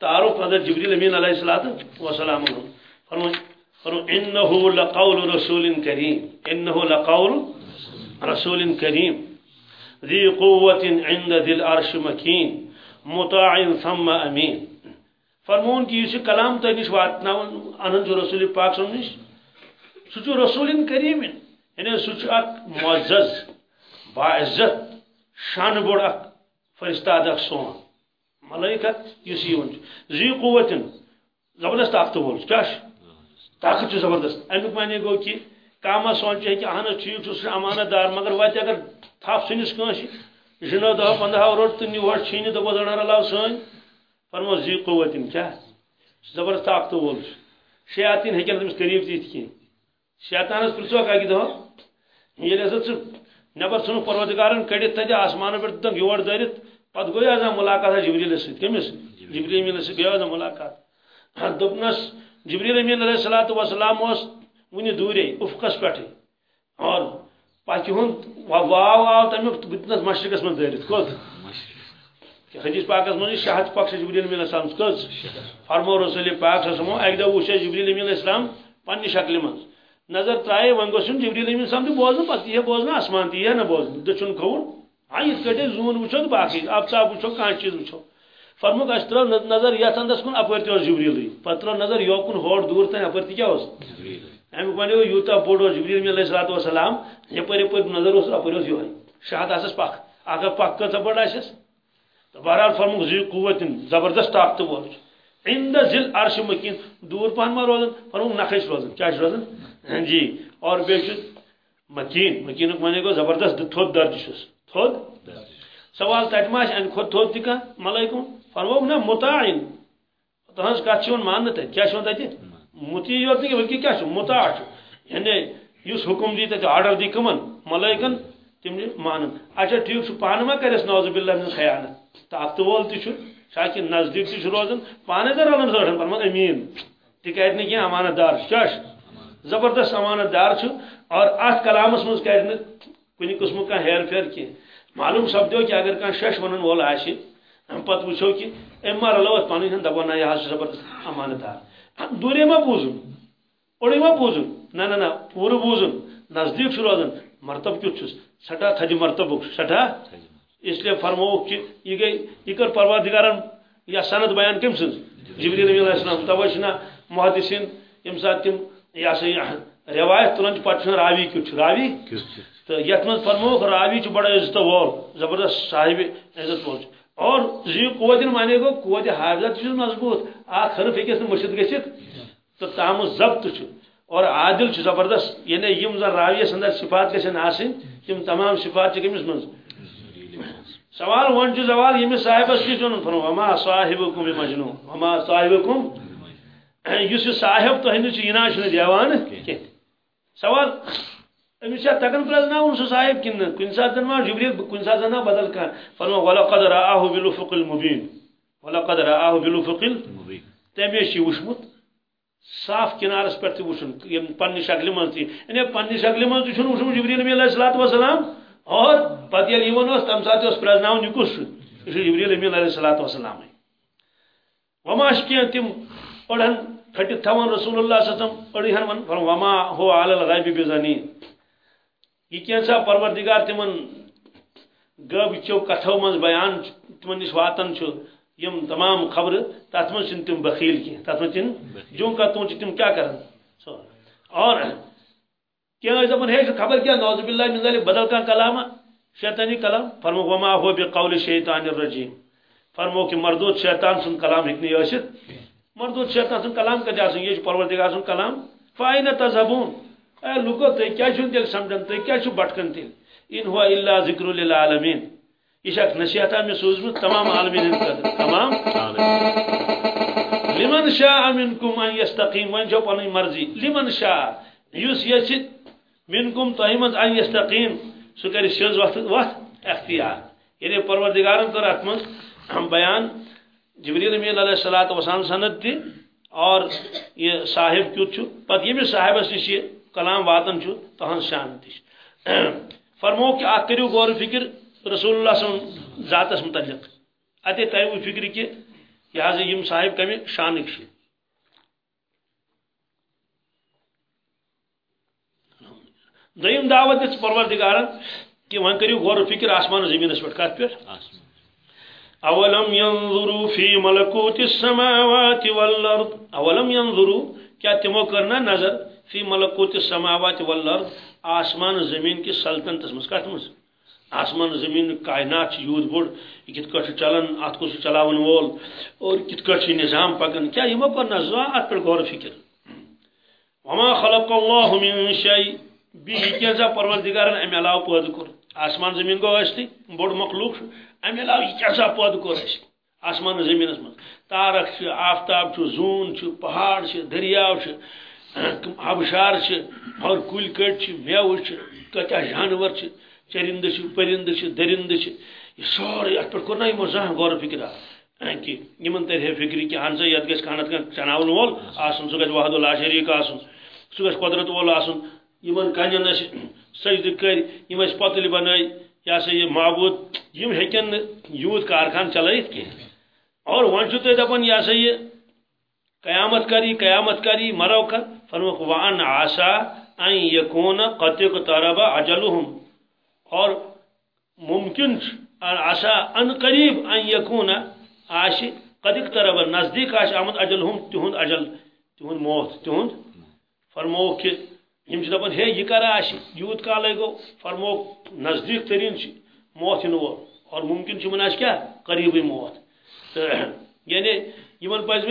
تعارف حضرت جبریل امین علیہ الصلوۃ والسلام فرمو فرمو انه لقول رسول کریم انه لقول رسول کریم۔ ذی قوت عند ذی العرش مکین، مطاع ثم امین۔ فرمون کہ یہ کلام تہ نش واتن ان رسول پاک صن نش سہ رسول کریم یعنی سہ اک معزز، باعزت، شان بوڑ اک فرستاد اک سون ملائکت اس یون زی قوت، زبردست طاقت وول کیا طاقت چھ زبردست۔ امیک معنی گو کہ کاما سونچ ہے کہ اہن ٹھیک سہ امانت دار، مگر وت اگر تھپ سنس کنس جنو دہ پندہ روٹ تو نیوٹ چھین دپ دڑ اللہ سن۔ فرمو زی قوت کیا زبردست طاقت وول شیاطین ہیکن تمس قریب تیت کی. شیطانس پرسو کا کہ دہ یہ ہسا ثہ نبر ژھنک پروردگارن کڑت تتہ آسمان پہ دن یور دٲرِتھ پتہ گوٚو آز ملاقات جبریل سۭتۍ کٔمِس جبریل امین سۭتۍ گٔے آز ملاقات. دوٚپنس جبریل امین علیہ الصلوۃ والسلام اوس ونہِ دوٗرے افقس پٮ۪ٹھٕے اور پکہِ ہُنٛد، واو آو تمیُک بٕتنس مشرقس منٛز دٲرِتھ کوٚت حدیث پاکس منٛز شہد پک جبریل امین السلام کٔژ فرمو رسول پاک سمو اکہِ دۄہ وٕچھ جبریل امین السلام پننہِ شکلہِ منٛز نظر ترائے وۄنۍ گوٚژھ یُن جبریل امین السلام تہِ بوزنہٕ پتہٕ یہِ بوزنہٕ آسمان تہِ یہِ نہ بوزنہٕ دٔچھُن کھووُر ہاں یہ کٹے زون وچھو باقی۔ آفتاب وچھو کان چیز وچھو فرموک اس ترو نظر یتھ اندس کن اپر تہ جبریل پتر نظر یوکن ہور دور اپر تہ کیا اس ام ونیو یوتا بوڑو جبریل علیہ الصلوۃ والسلام یپر یپر نظر اس اپر اس یوہی شہاد اسس پاک۔ اگر پاک کت بڑا اسس تو بہرحال فرموک زی قوت زبردست طاقت وول عند ذل عرش مکین. دور پان ما روزن فرموک نخش روزن. کیا روزن؟ ہاں جی. اور بے مکین. مکین معنی گو زبردست تھود درج چھس تھود سوال تت ما ان خود تھود تہ کھانا ملائکم فرموک نا متعین تہذ کت چھ مان تت کیا چھ تت متی یوت نہیں بلکہ کیا چھ متاع یعنی اس حکم دی تت آرڈر دی کمن. ملائکن تم مان اچھا ٹھیک چھ، پانہ ما کرس نوز باللہ من خیانت۔ طاقت وول تہ شاکہ نزدیک تہ روزان پانے در علم زڑن فرمان امین۔ تہ کر نہ کینٛہہ امانت دار کیا زبردست امانت دار اور ات کلامس مز کر کن قسم کا ہیر پھیر کی معلوم سپدو کہ اگر کھانا شش ون وول آہ وچو کہ ام ما رلوت پن ہن دپان نہ، یہ زبردست امانت دار دورے ما بوزن، اوڑے ما بوزن، نہ نہ نہ، پور بوزن، نزدیک روزان، مرتب کیت سٹھا تھج مرتب سٹھا؟ اس لیے فرمو کہ یہ گئی یہ کر پروردگارن یا سند بیان کم سن؟ جبریل علیہ السلام توے چھنا محدثین یم سات تم یا سا روایت تلان پتہ راوی کیت راوی؟ تو یت من فرموک راوی چھ بڑا عزت وول زبردست صاحب عزت وول اور زی قوت مانے گو قوت حافظت چھ مضبوط۔ اخ حرف ہکس مرشد گژھت تو تام ضبط چھ اور عادل چھ زبردست۔ یعنی یم زن راوی اندر صفات گژھن آسن تم تمام صفات چھے کمیس منز؟ سوال ون جو زوال یمی صاحب اس کی چونن فرمو وما صاحبکم بمجنون وما صاحبکم یس صاحب تو ہندو چھے ینا چھنے دیوان؟ سوال أمي شاء تكن فلزنا ونسو صاحب كنا كن ساتن ما جبريل كن ساتن بدل كان فلما ولقد رآه بالأفق المبين ولقد رآه بالأفق المبين تمشي وشمت۔ صاف کنارس پہ وشن پنہ شکل من یعنی پنہ شکل من تھی وشم جبریل علیہ الصلوۃ والسلام اور پتہ یل یون اس تم سات اس پرزناون یہ کس یہ جبریل علیہ الصلوۃ والسلام وما اشکیا تم پڑھن کھٹت تھوان رسول اللہ صلی اللہ علیہ وسلم پڑھی ہن فرما وما هو علی الغیب بزنین یہ کیسا پروردگار تمن گب چو کتھو من بیان تمن نش واتن چھ یم تمام خبر تات من تم بخیل کی تات من جو کتوں تم کیا کرن؟ اور کیا زبان ہے خبر کیا؟ نوذ باللہ من ذلک بدل کا کلام شیطانی کلام۔ فرمو وما هو بقول شیطان الرجیم۔ فرمو کہ مردود شیطان سن کلام ہکنے یوشت مردود شیطان سن کلام کا جاسن یہ پروردگار سن کلام۔ فائنہ تذهبون اے لوکو تھی کیا چھو تیل سمجھن تھی کیا چھو بٹکن تیل؟ ان ہوا الا ذکر للعالمین۔ یہ شک نصیحتہ میں سوزمت تمام عالمین قدر تمام لمن شاء منکم ان یستقیم وان جو پنی مرضی۔ لمن شاء، یوس یچت منکم تہمت ان یستقیم۔ سو کری سیز وقت وقت اختیار۔ یعنی پروردگارن کر اتمن بیان جبریل امین علیہ الصلوۃ وسلام سند تہ اور یہ صاحب کیت چھ پتہ یمس صاحبس نش یہ کلام واتن چھ تہن شان تہ *clears throat* فرمو کہ اخ غور فکر رسول اللہ وسلم ذاتس متعلق۔ اتے تیو فکر کہ یہ یم صاحب کمی شانک چھ دیم دعوت دس پروردگارن کہ وہاں کریو غور و فکر آسمان و زمین اس پر کات پر اولم ينظروا في ملكوت السماوات والارض۔ اولم ينظروا کیا تمو کرنا نظر؟ فی ملکوت السماوات والارض آسمان زمین کی سلطنت مز کت مز آسمان زمین کائنات یوت بوڑ یہ کت کٹ چلن ات کو چلاون وول، اور کت کٹ نظام پکن۔ کیا یمو کر نظر ات پر غور فکر؟ وما خلق الله من شيء بیٚیہِ کیٛاہ پروردگارن امہِ علاوٕ پٲدٕ کوٚر آسمان زٔمیٖن گوٚو اَسہِ بوٚڑ مخلوق چھُ امہِ علاوٕ یہِ کیٛاہ سا پٲدٕ کوٚر اَسہِ آسمان زٔمیٖنس منٛز تارک چھِ آفتاب چھُ زوٗن چھُ پہاڑ چھِ دٔریاو چھِ آبشار چھِ اور کُلۍ کٔٹۍ چھِ میوٕ چھِ کۭتیاہ جانور چھِ چرندٕ چھِ پٔرندٕ چھِ دٔرندٕ چھِ یہِ سورُے اَتھ پٮ۪ٹھ کوٚر نا یِمو زانٛہہ غور فِکرا کہ یِمن ترِ ہے فِکرِ کہِ اہن سا یتھ گژھِ کانٛہہ نتہٕ کانٛہہ چناوُن وول، آسُن سُہ گژھِ وحد اللہ شریٖک آسُن سُہ گژھِ قۄدرت وول آسُن۔ یمن کنن سجدہ کر یم اس پتل بن یہ سا یہ معبود، یم ہکن یوت کارخان چلائت کی۔ اور ون تھی دپان یہ سا یہ قیامت کری قیامت کری، مرو کر فرموک وان آسا ان یکون قطق طربا اجلهم اور ممکن آسا ان قریب ان یکون آش قدق طربا نزدیک آش آمد اجلهم تہند اجل تہند موت تہند فرموک کہ یم دپان ہے یہ کر آش یوت کالے گو؟ فرمو نزدیک ترین موت ان وول اور ممکن چھ کیا؟ قریبی موت۔ یعنی یمن پز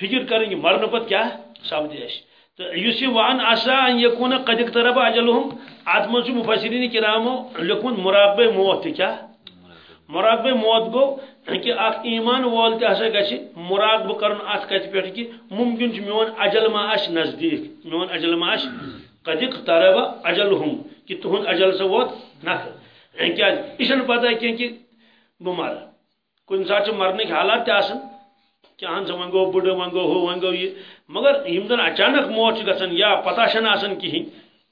فکر کریں کہ مرنے پت کیا؟ سپدِ اس تو وان آسا ان یکون قد اقترب اجلهم. ات من مفسرین کرامو لکھمت مراقبہ موت کیا؟ مراقبہ موت گو کہ اخ ایمان وول تہ ہسا گژھِ مراقبہ کرن ات کت پہ کہ ممکن چھ میون اجل ما آش نزدیک. میون اجل ما آش قد اقترب اجلهم. کہ تہند اجل سے ووت نہ کیا؟ یہ پتہ کی کہ بہ مر کن سات مرنک حالات تہ آسان کہ اہن سا ون گو بڑ ون گو ہو ون گو یہ۔ مگر یم زن اچانک موت گژھان یا پتہ چھن آسان کہین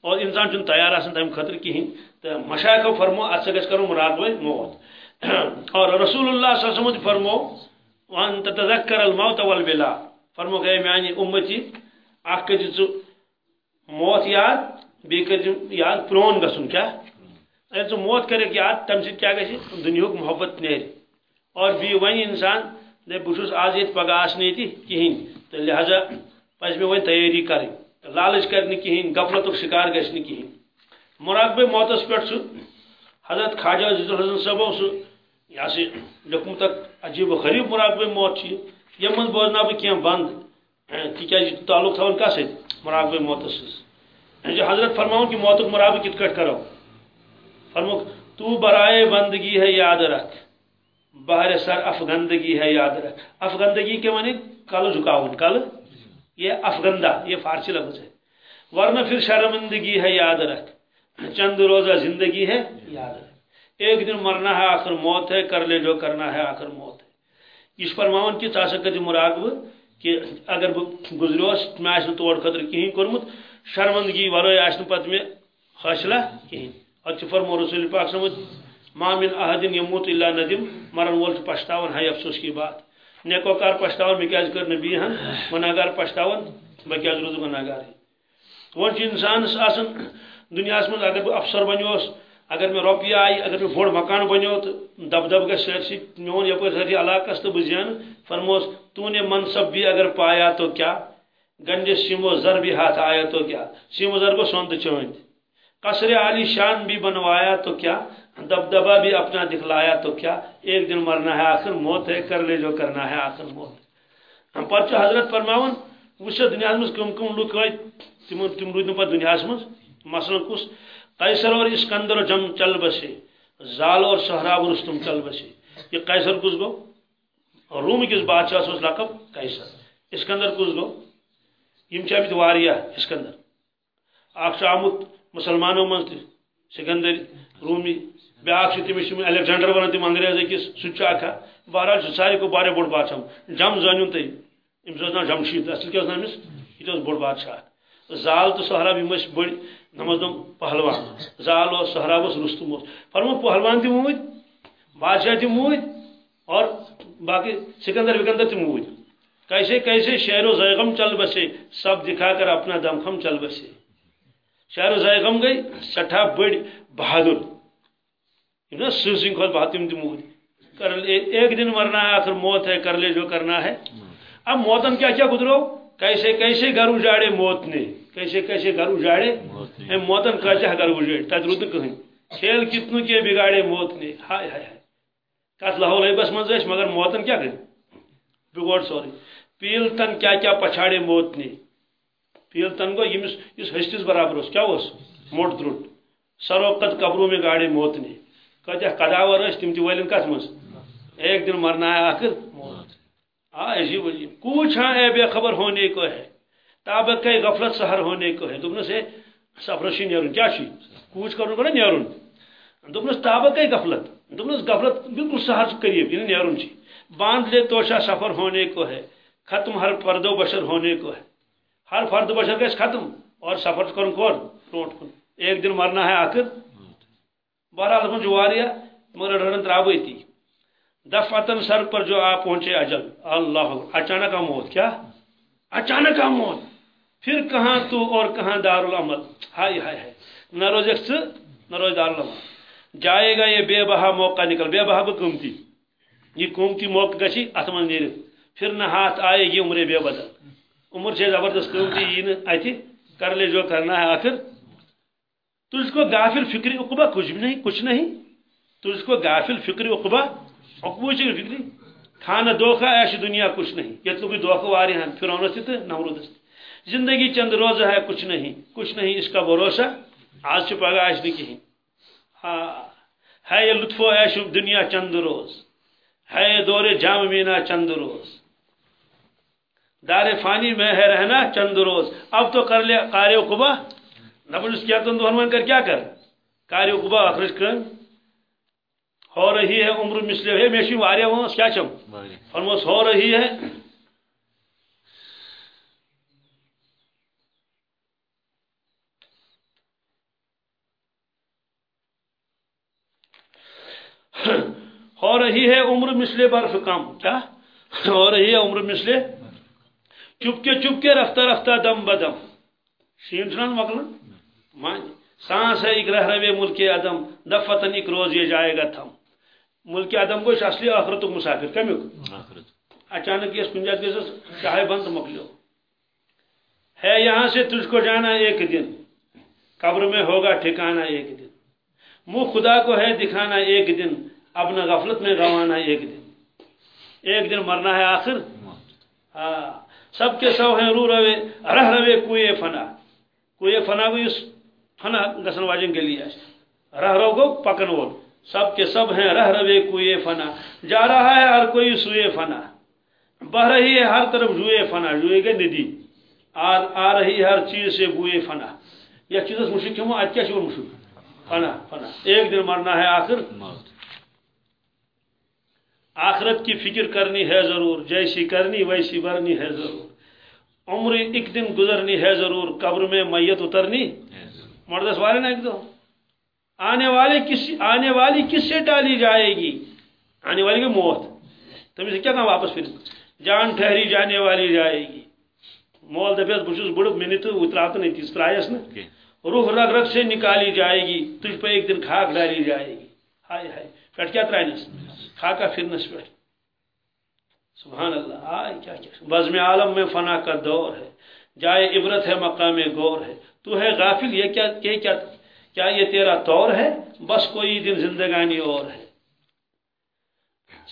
اور انسان چھ تیار آسان تم خطر کہین تو مشایخو فرمو ات سے گژھ کرو مراقبہ موت۔ *clears throat* اور رسول اللہ صلی اللہ علیہ وسلم فرمو وان تتذکر الموت والبلا فرمو کہ میانی امتی اخ کجی موت یاد بی کر یاد پرون گھن کیا؟ اگر ٹھیک موت کر یاد تم سی کیا گی دنیا محبت نیر اور بی ون انسان دے بہس آج یہ پگہ آسنے یہ کہین۔ تو لہذا پہ مے ون تیاری کریں لالچ کرنے کہین، غفلت شکار گھس کہین۔ مراقبہ موتس پہ حضرت خواجہ عزیز الحسن صاحب سہ یہ سا لیکمت عجیب و غریب مراقبہ موت یہ من بوزنا بہ کی بند۔ تاز جی، تعلق تھوان کس مراقبہ موت سی حضرت فرماؤں کہ موت مراقبہ کت کرو فرمو تو برائے بندگی ہے، یاد رکھ۔ بہر سر افغندگی ہے، یاد رکھ۔ افغندگی کے معنی کل جھکاؤن کل؟ یہ افغندہ، یہ فارسی لفظ ہے۔ ورنہ پھر شرمندگی ہے، یاد رکھ۔ چند روزہ زندگی ہے، یاد رکھ۔ ایک دن مرنا ہے، آخر موت ہے، کر لے جو کرنا ہے، آخر موت ہے۔ اس فرماؤن کی تاسا کر مراقبہ کہ اگر بہ گزریوس مے تور خطر کہین کورمت شرمندگی ورائے آس پتہ مے حاصلہ کہین اتہ فرمو رسول پاک سمجھ۔ ما من احد یموت الا ندم مرن وول پشتاون ہے افسوس کی بات. نیکو کار پشتاون میں کیا کر نبی ہن گناہگار پشتاون میں کیا روز گناہگار ون انسان آسن دنیا من اگر بہ افسر بنیوس اگر میں روپیہ آئی، اگر میں بوڑ مکان بنو تو دب دب گھر سرسی میون یپ ساری علاقہ تو بہ زین فرموس، تو نے منصب بھی اگر پایا تو کیا؟ گنجے سیمو زر بھی ہاتھ آیا تو کیا؟ سیمو زر کو سونت چوند قصر عالی شان بھی بنوایا تو کیا؟ دبدبا بھی اپنا دکھلایا تو کیا؟ ایک دن مرنا ہے، آخر موت ہے، کر لے جو کرنا ہے، آخر موت ہم پر حضرت فرماون وچ دنیا مز کم کم لوک تم تم رود پہ دنیا مز مثلا کس، قیصر اور اسکندر جم چل بسے۔ زال اور سہراب رستم چل بسے۔ یہ قیصر کس گو؟ روم کس بادشاہ اس لقب؟ قیصر۔ اسکندر کس گو؟ یم آمت واریا اسکندر۔ اخ آمت مسلمانوں من سکندر رومی۔ بیاکھ تمس الیگزینڈر ونان تم انگریز اکس سہ اکھا بہرحال ساری کو بارے بوڑ بادشاہ جم زن تھی امس ناو جمشید اصل کیا نام امس یہ بوڑ بادشاہ زال تو سہراب یم بڑ نمس دم پہلوان۔ زال سہرابس رستم فرمو پہلوان تہ موت بادشاہ تہ موت اور باقی سکندر وکندر تہ موت کیسے کیسے شعر و زیغم چل بسے، سب دکھا کر اپنا دمخم چل بسے۔ شعر و زیغم گئی، سٹھا بڑ بہادر۔ سنگھ کھول بہت تم تہ موت ایک دن مرنا ہے آخر موت ہے کر لے جو کرنا ہے۔ اب موتن کیا کیا گزرو؟ کیسے کیسے گھر اجاڑے موت نے؟ کیسے کیسے گھر اجاڑے؟ موتن کچھ گھر اجاڑے۔ رود کہیں۔ کھیل کتنو کے بگاڑے موت نے؟ ہائے ہائے ہائے۔ کت لاہور لبس مز مگر موتن کیا گئی بگوڑ سوری۔ پیل تن کیا کیا پچھاڑے موت نے؟ پیل تن گو یمس اس ہستس برابر اس کیا اس؟ موٹ تروٹ سروقت قبروں میں گاڑے موت نے۔ کتیا کداور اس تم تہ ولن کت مز ایک دن مرنا آخر موت آ عجیب عجیب کوچ ہاں اے بے خبر ہونے کو ہے تابق کئی غفلت سہر ہونے کو ہے دوپنس ہے سفرشی نیرون کیا چی کوچ کرن کو نیرون دوپنس تابق کئی غفلت دوپنس غفلت بالکل سہر قریب یعنی نیرون چی باندھ لے توشا سفر ہونے کو ہے ختم ہر فرد و بشر ہونے کو ہے ہر فرد بشر گھس ختم اور سفر کرن کور روٹ کن ایک دن مرنا ہے آخر بہرحال من جواریا مگر رڑن ترابتی دفتن سر پر جو آپ پہنچے اجل۔ اللہ، اچانک موت۔ کیا؟ اچانک موت۔ پھر کہاں تو اور کہاں دار العمل ہائے ہائے ہائے۔ نہ روز ایک نہ روز دار العمل جائے گا یہ بے بہا موقع نکل۔ بے بہا بہ قیمتی۔ یہ قیمتی موقع گچھی ات من نیر پھر نہ ہاتھ آئے گی عمر بے بدل۔ عمر سے زبردست قیمتی، یہ اتھی کر لے جو کرنا ہے آخر۔ تجھ کو غافل فکری اقبا کچھ بھی نہیں، کچھ نہیں۔ تجھ کو غافل فکری اقبا اقبو فکری؟ کھانا دھوکہ ایش دنیا کچھ نہیں۔ یہ تو بھی دھوکہ واری ہیں پھر تہ نمرودس زندگی چند روز ہے، کچھ نہیں۔ کچھ نہیں، اس کا بھروسہ آج سے پگہ آج نہیں کہیں۔ ہاں۔ ہے یہ لطف و عیش دنیا چند روز۔ ہے یہ دور جام مینا چند روز۔ دار فانی میں ہے رہنا چند روز۔ اب تو کر لے قاری قبا اس کیا تم دہن کر کیا کر؟ قاری قبا اخرج کر۔ ہو رہی ہے عمر مسلے ہے میشی واریا وہاں کیا چم فرموس ہو رہی ہے۔ ہو رہی ہے عمر مسلے برف کم۔ کیا؟ ہو رہی ہے عمر مسلے چپکے چپکے رفتہ رفتہ دم بدم۔ شین چھنان مکلن سانس ہے ایک رہ روے ملک عدم دفتن ایک روز یہ جائے گا تھم۔ ملک عدم گوش اصلی آخرت مسافر کمیک اچانک یہ کن جات گزس چاہے بند مکلو ہے یہاں سے تجھ کو جانا ایک دن۔ قبر میں ہوگا ٹھکانا ایک دن۔ منہ خدا کو ہے دکھانا ایک دن۔ اپنا غفلت میں گوانا ایک دن۔ ایک دن مرنا ہے آخر۔ ہاں۔ سب کے سو ہیں رو روے رہ روے کوئے فنا۔ کوئے فنا کو اس فنا گسن واجن کے لیے رہ رو کو پکن وول۔ سب کے سب ہیں رہ روے کوئے فنا۔ جا رہا ہے ہر کوئی سوئے فنا۔ بہ رہی ہے ہر طرف جوئے فنا۔ جوئے کے ندی۔ آ رہی ہے ہر چیز سے بوئے فنا۔ یہ چیز مشک کیوں آج کیا شور مشک فنا فنا۔ ایک دن مرنا ہے آخر۔ آخرت کی فکر کرنی ہے ضرور۔ جیسی کرنی ویسی برنی ہے ضرور۔ عمر ایک دن گزرنی ہے ضرور۔ قبر میں میت اترنی۔ مردس والے نا ایک دو؟ آنے والے کس آنے والی کس سے ڈالی جائے گی؟ آنے والی کی موت۔ تم سے کیا کہاں واپس پھر؟ جان ٹھہری جانے والی جائے گی۔ مول دپیس بچس بڑ منی تو اترا تو نہیں تیس ترایس نا۔ روح رگ رگ سے نکالی جائے گی تجھ پہ ایک دن کھاک ڈالی جائے گی۔ ہائے ہائے۔ پھٹ کیا ترائنس کھاکا پھرنس پہ سبحان اللہ۔ آئے کیا کیا؟ بزم عالم میں فنا کا دور ہے۔ جائے عبرت ہے مقام غور ہے۔ تو ہے غافل، یہ کیا، کہ کیا کیا یہ تیرا طور ہے؟ بس کوئی دن زندگانی اور ہے۔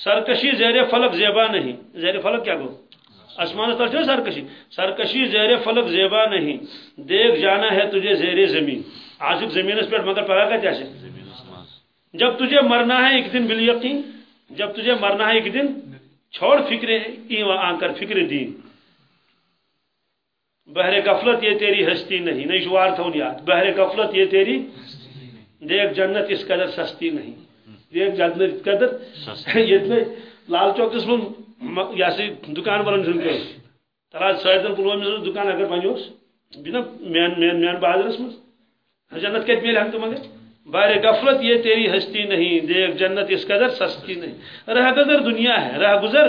سرکشی زیر فلک زیبا نہیں۔ زیر فلک کیا گو؟ آسمان تر جو سرکشی۔ سرکشی زیر فلک زیبا نہیں۔ دیکھ جانا ہے تجھے زیر زمین۔ آصف زمین اس پر مگر پڑا کا کیسے جب تجھے مرنا ہے ایک دن بل یقین، جب تجھے مرنا ہے ایک دن، چھوڑ فکر آ کر فکر دین۔ بہر غفلت یہ تیری ہستی نہیں نہیں شوار تھا یاد. بہر غفلت یہ تیری دیکھ جنت اس قدر سستی نہیں. دیکھ جنت اس قدر یہ لال چوکس من یہ سی دکان والن سن کے. تراز سیدن پلوامس دکان اگر بنوس بنا مین مین مین بازرس من. جنت کت میل ہم تو مگر بار غفلت یہ تیری ہستی نہیں دیکھ جنت اس قدر سستی نہیں. رہ گزر دنیا ہے رہ گزر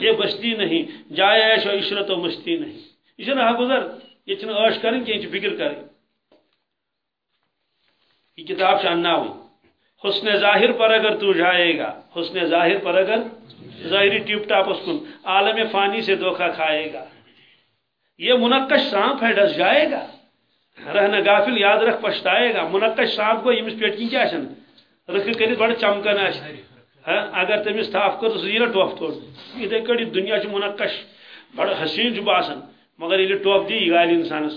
یہ بستی نہیں. جائے عیش و عشرت و مستی نہیں. یہ رہ گزر یہ عش کریں یہ فکر کریں یہ کتاب سے ہوئی حسن ظاہر پر اگر تو جائے گا حسن ظاہر پر اگر ظاہری ٹیپ ٹاپ اس کن عالم فانی سے دھوکہ کھائے گا یہ منقش سانپ ہے ڈس جائے گا رہنا غافل یاد رکھ پچھتائے گا منقش سانپ کو یمس پیٹ کی کیا چھن رکھ کر بڑا چمکن آس اگر تمس تھاف کر سہ یہ ٹوپ توڑ اتھے کڑی دنیا منقش بڑا حسین باسان مگر یہ ٹوپ دی یہ گال انسانس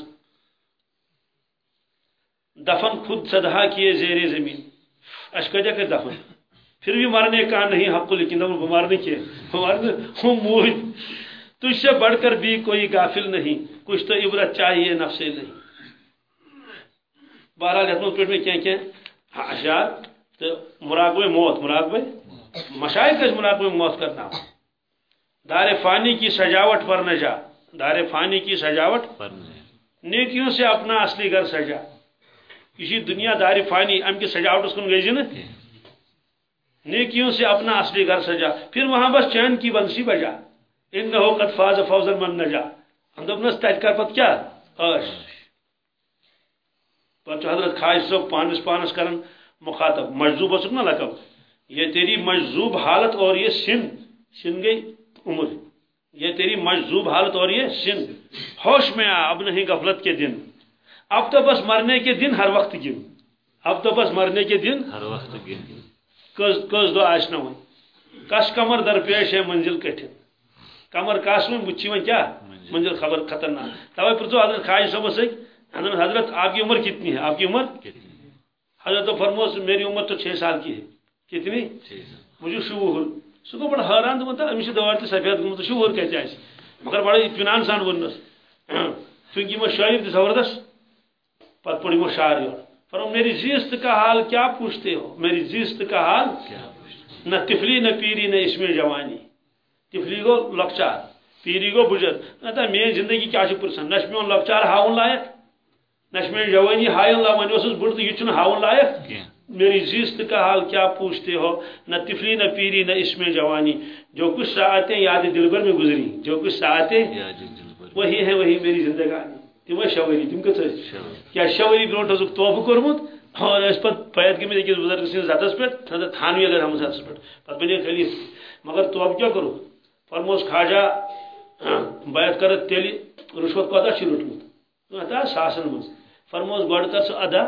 دفن خود سدہا کیے زیر زمین۔ اش کتیا کر دفن۔ پھر بھی مرنے کا نہیں حق، لیکن وہ مرنے کے مرنے ہوں موج تجھ سے بڑھ کر بھی کوئی غافل نہیں۔ کچھ تو عبرت چاہیے نفسے نہیں۔ بہرحال یتھ من پہ کی کی اشعار تو مراقبہ موت مراقبہ مشائق کس مراقبہ موت کرنا۔ دار فانی کی سجاوٹ پر نہ جا۔ دار فانی کی سجاوٹ نیکیوں سے اپنا اصلی گھر سجا۔ یہ دنیا دار فانی ام کی سجاوٹ اس کن گئی نا؟ نیکیوں سے اپنا اصلی گھر سجا۔ پھر وہاں بس چین کی بنسی بجا۔ ان ہو قد فاز فوزن من نہ جا ہم دپنس تت کر پت کیا؟ عش پتہ حضرت خواج صاحب پانس پانس کرن مخاطب۔ مجذوب اس نا لقب۔ یہ تیری مجذوب حالت اور یہ سن سن گئی عمر۔ یہ تیری مجذوب حالت اور یہ سن۔ ہوش میں آ اب نہیں غفلت کے دن۔ اب تو بس مرنے کے دن ہر وقت گن۔ اب تو بس مرنے کے دن ہر وقت گن۔ کس کس دو آشنا ون کس کمر درپیش ہے منزل کٹھن کمر کاس میں بچی ون کیا؟ منزل۔ خبر خطرناک۔ توے پرچو حضرت خواج صاحب سے حضرت آپ کی عمر کتنی ہے؟ آپ کی عمر؟ حضرت فرموس میری عمر تو چھ سال کی ہے۔ کتنی؟ مجھے شعور سہ گو بڑا حیران تو امس دوار تہ سفید گومت شعور کتہ آس مگر بڑا اطمینان سان ونس چونکہ یہ شاعر زبردست پتہ پڑ وہ شعر یور فرم میری زیست کا حال کیا پوچھتے ہو؟ میری زیست کا حال؟ نہ تفلی نہ پیری نہ اس میں جوانی۔ تفلی گو لکچار پیری گو بجر نہ میری زندگی کیا پرسن؟ نہ میون لکچار ہاؤن لائق؟ نہ میری جوانی ہائن لا ون بڑھ تو یہ ہاؤن لائق؟ میری زیست کا حال کیا پوچھتے ہو؟ نہ تفلی نہ پیری نہ اس میں جوانی۔ جو کچھ ساعتیں یاد دل بھر میں گزری جو کچھ ساعتیں وہی ہیں وہی میری زندگانی۔ تم شوری تم کت کیا شوری برو توفہ کورمت اور اس پہ پیت گمت أکس بزرگ سن زتس پہ حضرت تھانوی اگر ہم زتس پہ پتہ بنے خلیف مگر توف کیا کرو؟ فرموس خواجہ بیعت کرت تیلی رشوت کوتا چھ رٹمت ادا ساسن مز فرموس گۄڈٕ کر سُہ ادا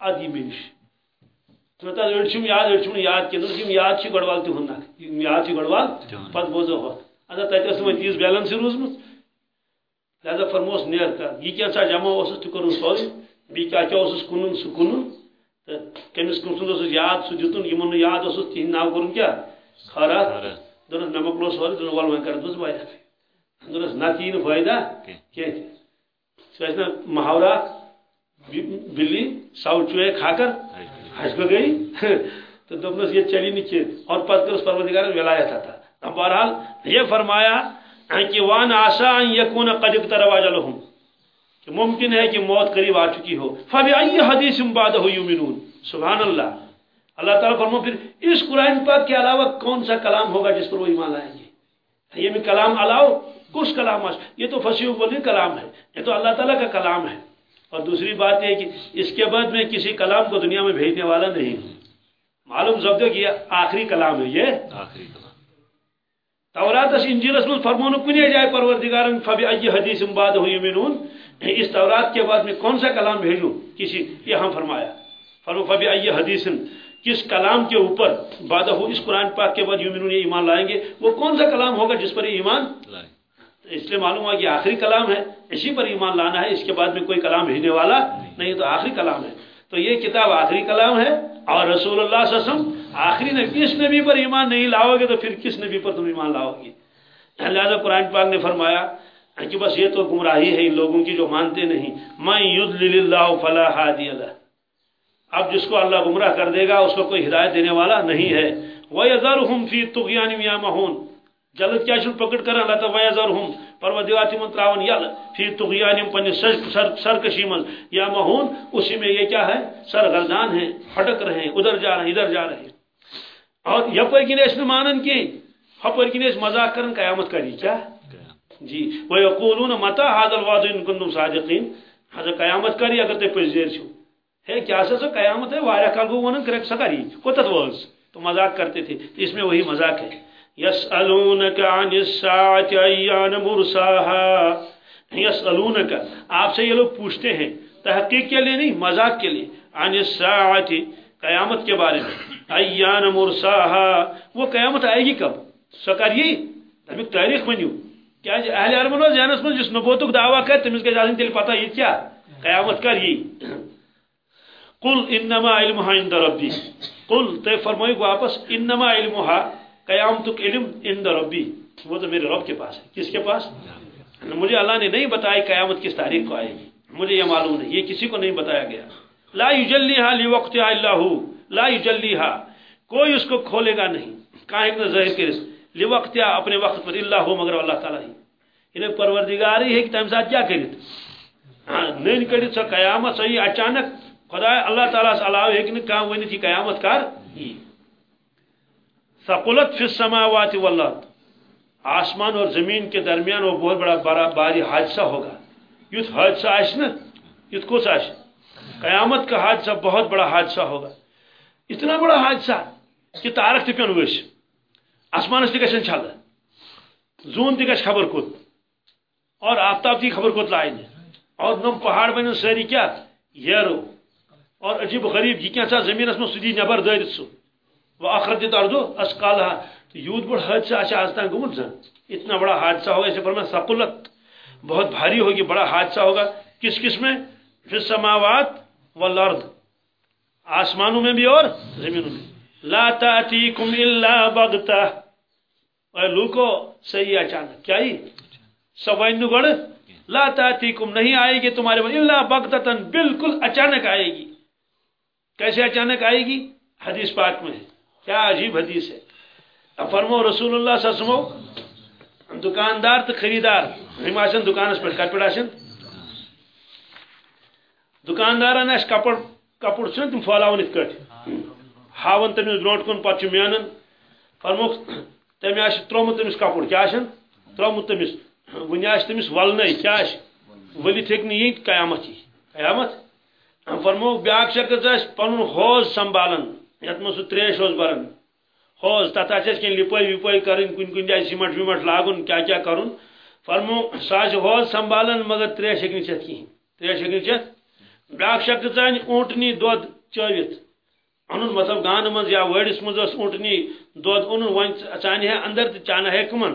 اد یی تہٕ أڑۍ چھِم یاد نہٕ یاد کینٛہہ یاد چھِ گۄڈٕ نکھ یِم یاد چھِ گۄڈٕ پتہٕ بوزو ہوٚتھ ادا تتہِ ٲس نہٕ تیٖژ بیلنسٕے روٗزمٕژ لہذا فرموس نیر کر یہ کیا سا جمع اس تو کرن سوری۔ بی کیا کیا اس کنن سو کنن کمس کم سن یاد سو دتن یمن یاد اس تہن ناو کرن کیا؟ خیرات دونس مے مکلو سوری دون ول وین کر دوس وایا دونس نتی نہ فائدہ۔ کی سوچنا محاورہ بلی سو چوے کھا حج کو گئی؟ تو دپنس یہ چلی نہیں اور پتہ کرس پروردگار ولایت تھا بہرحال یہ فرمایا کہ وان آسا یکون قد اقترب اجلهم کہ ممکن ہے کہ موت قریب آ چکی ہو۔ فبأي حدیث بعده یؤمنون۔ سبحان اللہ اللہ تعالیٰ فرمو پھر اس قرآن پاک کے علاوہ کون سا کلام ہوگا جس پر وہ ایمان لائیں گے؟ یہ بھی کلام علاؤ کچھ کلام یہ تو فصیح بولی کلام ہے۔ یہ تو اللہ تعالیٰ کا کلام ہے۔ اور دوسری بات یہ کہ اس کے بعد میں کسی کلام کو دنیا میں بھیجنے والا نہیں ہوں۔ معلوم ضبط کہ آخری کلام ہے یہ۔ آخری کلام۔ تورات اس انجیلس میں فرمون کنے جائے پروردگار فبی ای حدیث بعد ہو یمنون اس تورات کے بعد میں کون سا کلام بھیجوں؟ کسی یہاں فرمایا۔ فرمو فبی ای حدیث کس کلام کے اوپر؟ بعد ہو اس قرآن پاک کے بعد یمنون یہ ایمان لائیں گے۔ وہ کون سا کلام ہوگا جس پر ایمان اس لیے معلوم ہوا کہ آخری کلام ہے، اسی پر ایمان لانا ہے، اس کے بعد میں کوئی کلام بھیجنے والا نہیں، تو آخری کلام ہے۔ تو یہ کتاب آخری کلام ہے اور رسول اللہ صلی اللہ علیہ وسلم آخری نبی اس نبی پر ایمان نہیں لاؤ گے تو پھر کس نبی پر تم ایمان لاؤ گے؟ لہٰذا قرآن پاک نے فرمایا کہ بس یہ تو گمراہی ہے ان لوگوں کی جو مانتے نہیں۔ میں ید اللہ فلاح اللہ اب جس کو اللہ گمراہ کر دے گا، اس کو کوئی ہدایت دینے والا نہیں ہے۔ وَيَذَرُهُمْ فِي طُغْيَانِمْ يَعْمَهُونَ۔ جلد کیا چھُ پکڑ کران اللہ تعالیٰ وَيَذَرُهُمْ، پروردگار تمن تراون، یل، فی طغیانم پنہ سر سرکشی من یا مہون، اسی میں یہ کیا ہے؟ سرگردان ہیں، پھٹک رہے ہیں، ادھر جا رہے ہیں، ادھر جا رہے ہیں۔ اور یپر کن اس مانن کی ہپر کن اس مذاق کرن، قیامت کری کیا جی وَيَقُولُونَ مَتَى هَذَا الْوَعْدُ إِن كُنتُمْ صَادِقِينَ۔ حضرت قیامت کری، اگر تے پزیر چھو ہے، کیا سا قیامت ہے؟ وارہ کال گو ونن کرک سکاری کوتت واز تو مذاق کرتے تھے۔ اس میں وہی مذاق ہے۔ یسألونک عن الساعت ایان مرساها؟ یسألونک آپ سے یہ لوگ پوچھتے ہیں، تحقیق کے لیے نہیں، مذاق کے لیے. عن الساعت قیامت کے بارے میں. ایان مرساها؟ وہ قیامت آئے گی کب؟ سکاری تمیک تاریخ بنیو کیا جی اہل عربن و ذہنس من جس نبوتک دعویٰ کر تمس کے جاسن تیل پتہ یہ کیا؟ قیامت کر یہ. قل انما علمها عند ربی. قل تے فرمائی واپس، انما علمها قیامتک علم عند ربی. وہ تو میرے رب کے پاس ہے. کس کے پاس؟ مجھے اللہ نے نہیں بتایا قیامت کس تاریخ کو آئے گی. مجھے یہ معلوم نہیں. یہ کسی کو نہیں بتایا گیا. لا یجلیها لوقتها الا هو لا یجلیها کوئی اس کو کھولے گا نہیں. کہاں ایک ظاہر کرے لوقتها اپنے وقت پر اللہ ہو مگر اللہ تعالی ہی. انہیں پروردگار ہی ہے کہ تم ساتھ کیا کرت ہاں نہیں کرت سو قیامت صحیح اچانک خدا اللہ تعالیٰ سے علاوہ ایک نے کہا ونی تھی؟ قیامت کر ثقلت فی السماوات والارض۔ آسمان اور زمین کے درمیان وہ بہت بڑا بڑا باری حادثہ ہوگا۔ یت حادثہ آش نا؟ یت کس آش قیامت کا حادثہ بہت بڑا حادثہ ہوگا۔ اتنا بڑا حادثہ کہ تارک تہ پین وش آسمانس تہ گھن چھل زون تہ گھ خبر کت اور آفتاب تہ خبر کت لائن اور نم پہاڑ بن ساری کیا؟ یرو اور عجیب غریب یہ کیا زمین میں سی نبر دارت سہ وہ آخرت تردو اسکال یوت بڑ حادثہ اچھا آج تک گمت زن۔ اتنا بڑا حادثہ ہوگا، اسے فرما سقلت۔ بہت بھاری ہوگی، بڑا حادثہ ہوگا۔ کس کس میں؟ پھر سماوات والارض۔ آسمانوں میں بھی اور زمینوں میں۔ لا تاتیکم الا بغتہ۔ اور لوکو، صحیح اچانک۔ کیا ہی سوائن گڑ لا تاتیکم نہیں آئے گی تمہارے بل الا بغتتن بالکل اچانک آئے گی۔ کیسے اچانک آئے گی؟ حدیث پاک میں ہے۔ کیا عجیب حدیث ہے۔ فرمو رسول اللہ صلی اللہ علیہ وسلم دکاندار تو خریدار، ہم آسن دکانس پہ کت پہ آسن دکاندارن اس کپڑ کپڑ چھن تم پھلاون ات کٹ ہاون تمس برونٹ کن پتہ مینن فرمو تم آس ترومت تمس کپڑ کیا آسن ترومت تمس ون آس تمس ولنے کیا آس ولت ہیک یہ قیامت قیامت؟ فرمو بیاکھ شخص آس پن حوض سنبھالن۔ یت من سہ تریش بران حوض تتھ آس کن لپائی وپائی کرن، کن کن جائے سیمٹ ویمٹ لاگن، کیا کیا کرن. فرمو سہ حوض سنبھالن، مگر تریش ہیکن چت کہین تریش ہیکن چت؟ بیاکھ شخص ان اونٹنی دود چوت ان مطلب گان من یا وڑس مز اونٹنی دود ان ون ثانہ ہے، اندر تو چانہ ہے کمن.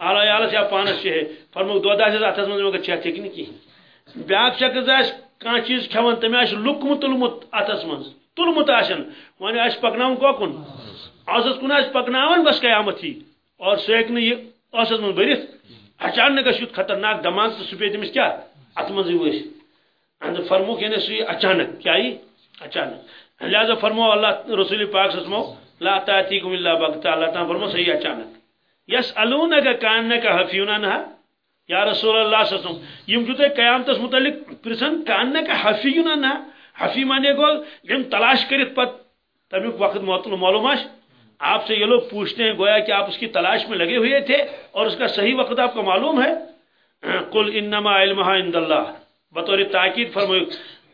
اعلی عیالس یا پانس ہے. فرمو، دود آس اتس من مگر چت ہیکن کہین بیاکھ شخص آس کان چیز کھوان تم آس لکمت تلمت اتس من تلمت آشن ون آس پکنا کوکن آسس کن آس پکناون بس قیامت ہی. اور سہ یہ آسس من برت اچانک یت خطرناک دماغ تو سہ پی تمس کیا. ات من ورس اند فرمو کہ سہ اچانک. کیا اچانک. لہذا فرمو اللہ رسول پاک سسمو لا تاتیکم الا بغتا اللہ تعالی فرمو صحیح اچانک. یس الونک کانک حفیوننها یا رسول اللہ صلی اللہ علیہ وسلم، یم جو تے قیامتس متعلق پرسن کانہ کا حفی حفی مانے گو یم تلاش کرت پت، تمیک وقت معلوم آش، آپ سے یہ لوگ پوچھتے ہیں، گویا کہ آپ اس کی تلاش میں لگے ہوئے تھے اور اس کا صحیح وقت آپ کو معلوم ہے؟ قل انما علمها عند اللہ۔ بطور تاکید فرمائے،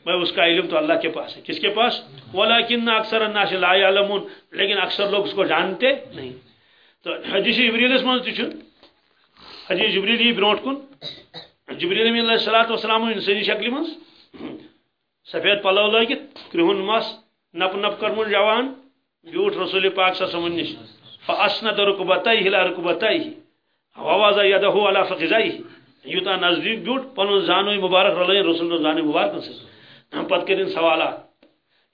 میں اس کا علم تو اللہ کے پاس ہے۔ کس کے پاس؟ ولیکن اکثر الناس لا يعلمون لیکن اکثر لوگ اس کو جانتے نہیں۔ تو حدیث ابریل اس منز تچھ حدیث جبریل یہ بروٹ کن؟ جبریل امین علیہ الصلوۃ والسلام انسانی شکل من سفید پلو لگت کرہن مس، نپ نپ کرمن جوان بیوٹ رسول پاک صلی اللہ علیہ وسلم نش۔ فاسند رکبتیہ لا رکبتیہ وواز یدہ علی فخذیہ یوتا نزدیک بیوٹ پنن زانوی مبارک رلین، رسول اللہ مبارک سے۔ پت کرین سوالات۔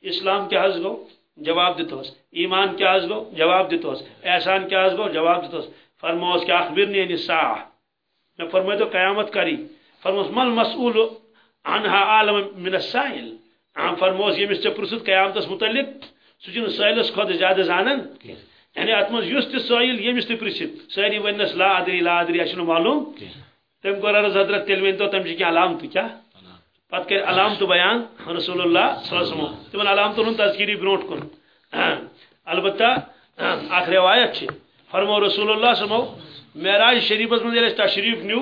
اسلام کیا حض گو جواب دیتوس ایمان کیا حض گو جواب دیتوس احسان کیا حض گو جواب دیتوس فرموس کہ اخبرنی عن الساعة۔ میں فرمائے تو قیامت کری۔ فرموس مل مسئول عنها عالم من السائل. فرموس یمس ٹھیک پرست قیامتس متعلق سہ سہلس کھت زیادہ زانن. یعنی ات من اس تہل یمس تہ پرچھت ساری ونس لا ادری لا ادری اچھا معلوم؟ تم کور عرض حضرت تیل ون تو تم کیا؟ علامت کیا پتہ کر علامت بیان رسول اللہ صلی اللہ علیہ وسلم. تمن علامتن ہند تذکیری برونٹ کن. البتہ اخ روایت چھ فرمو رسول اللہ صلی اللہ علیہ وسلم معراج شریفس من تشریف نیو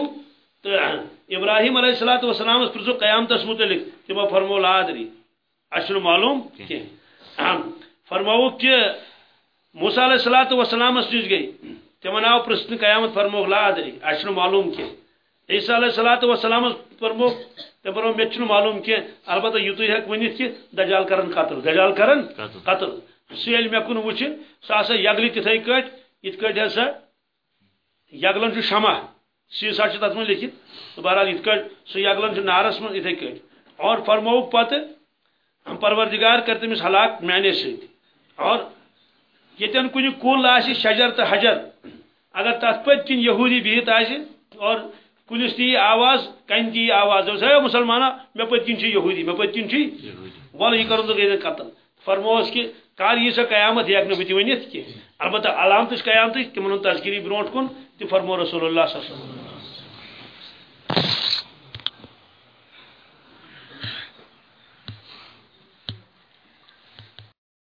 تو ابراہیم علیہ الصلوۃ والسلام پرزو قیامتس متعلق تمو فرمو لا ادری. اچھا معلوم؟ کی فرمو کہ موسیٰ علیہ الصلوۃ والسلام اس نش گئی تمن آو پرسن قیامت فرمو لا ادری. اچھا معلوم کی عیسیٰ علیہ الصلوۃ والسلام فرمو تم فرمو مے معلوم کی البتہ یتو ہک ونیت کہ دجال کرن قتل. دجال کرن قتل. سیل مے کن وچھ سا سا یگلی تتھے کٹ یت کٹ ہسا یگلن چھ شمع. سیسا تت من لکھت تو بہرحال کٹ سو یگلن نارس من یتھے کٹ اور فرمو پتہ پروردگار کر تمس ہلاک میانے ست اور یتن کن کل آ شجر تو حجر۔ اگر تت پت کن یہودی بہت آ اور کنس تی آواز کن تی آواز ہے مسلمانہ مے پت کن یہودی مے پت کن ول یہ کرن تو گئی قتل۔ فرموس کہ کر یہ سا قیامت ہیک نہ ونت کی۔ البتہ علامت قیامت تمن تذکری برونٹ کن۔ فرمو رسول اللہ صلی اللہ علیہ وسلم۔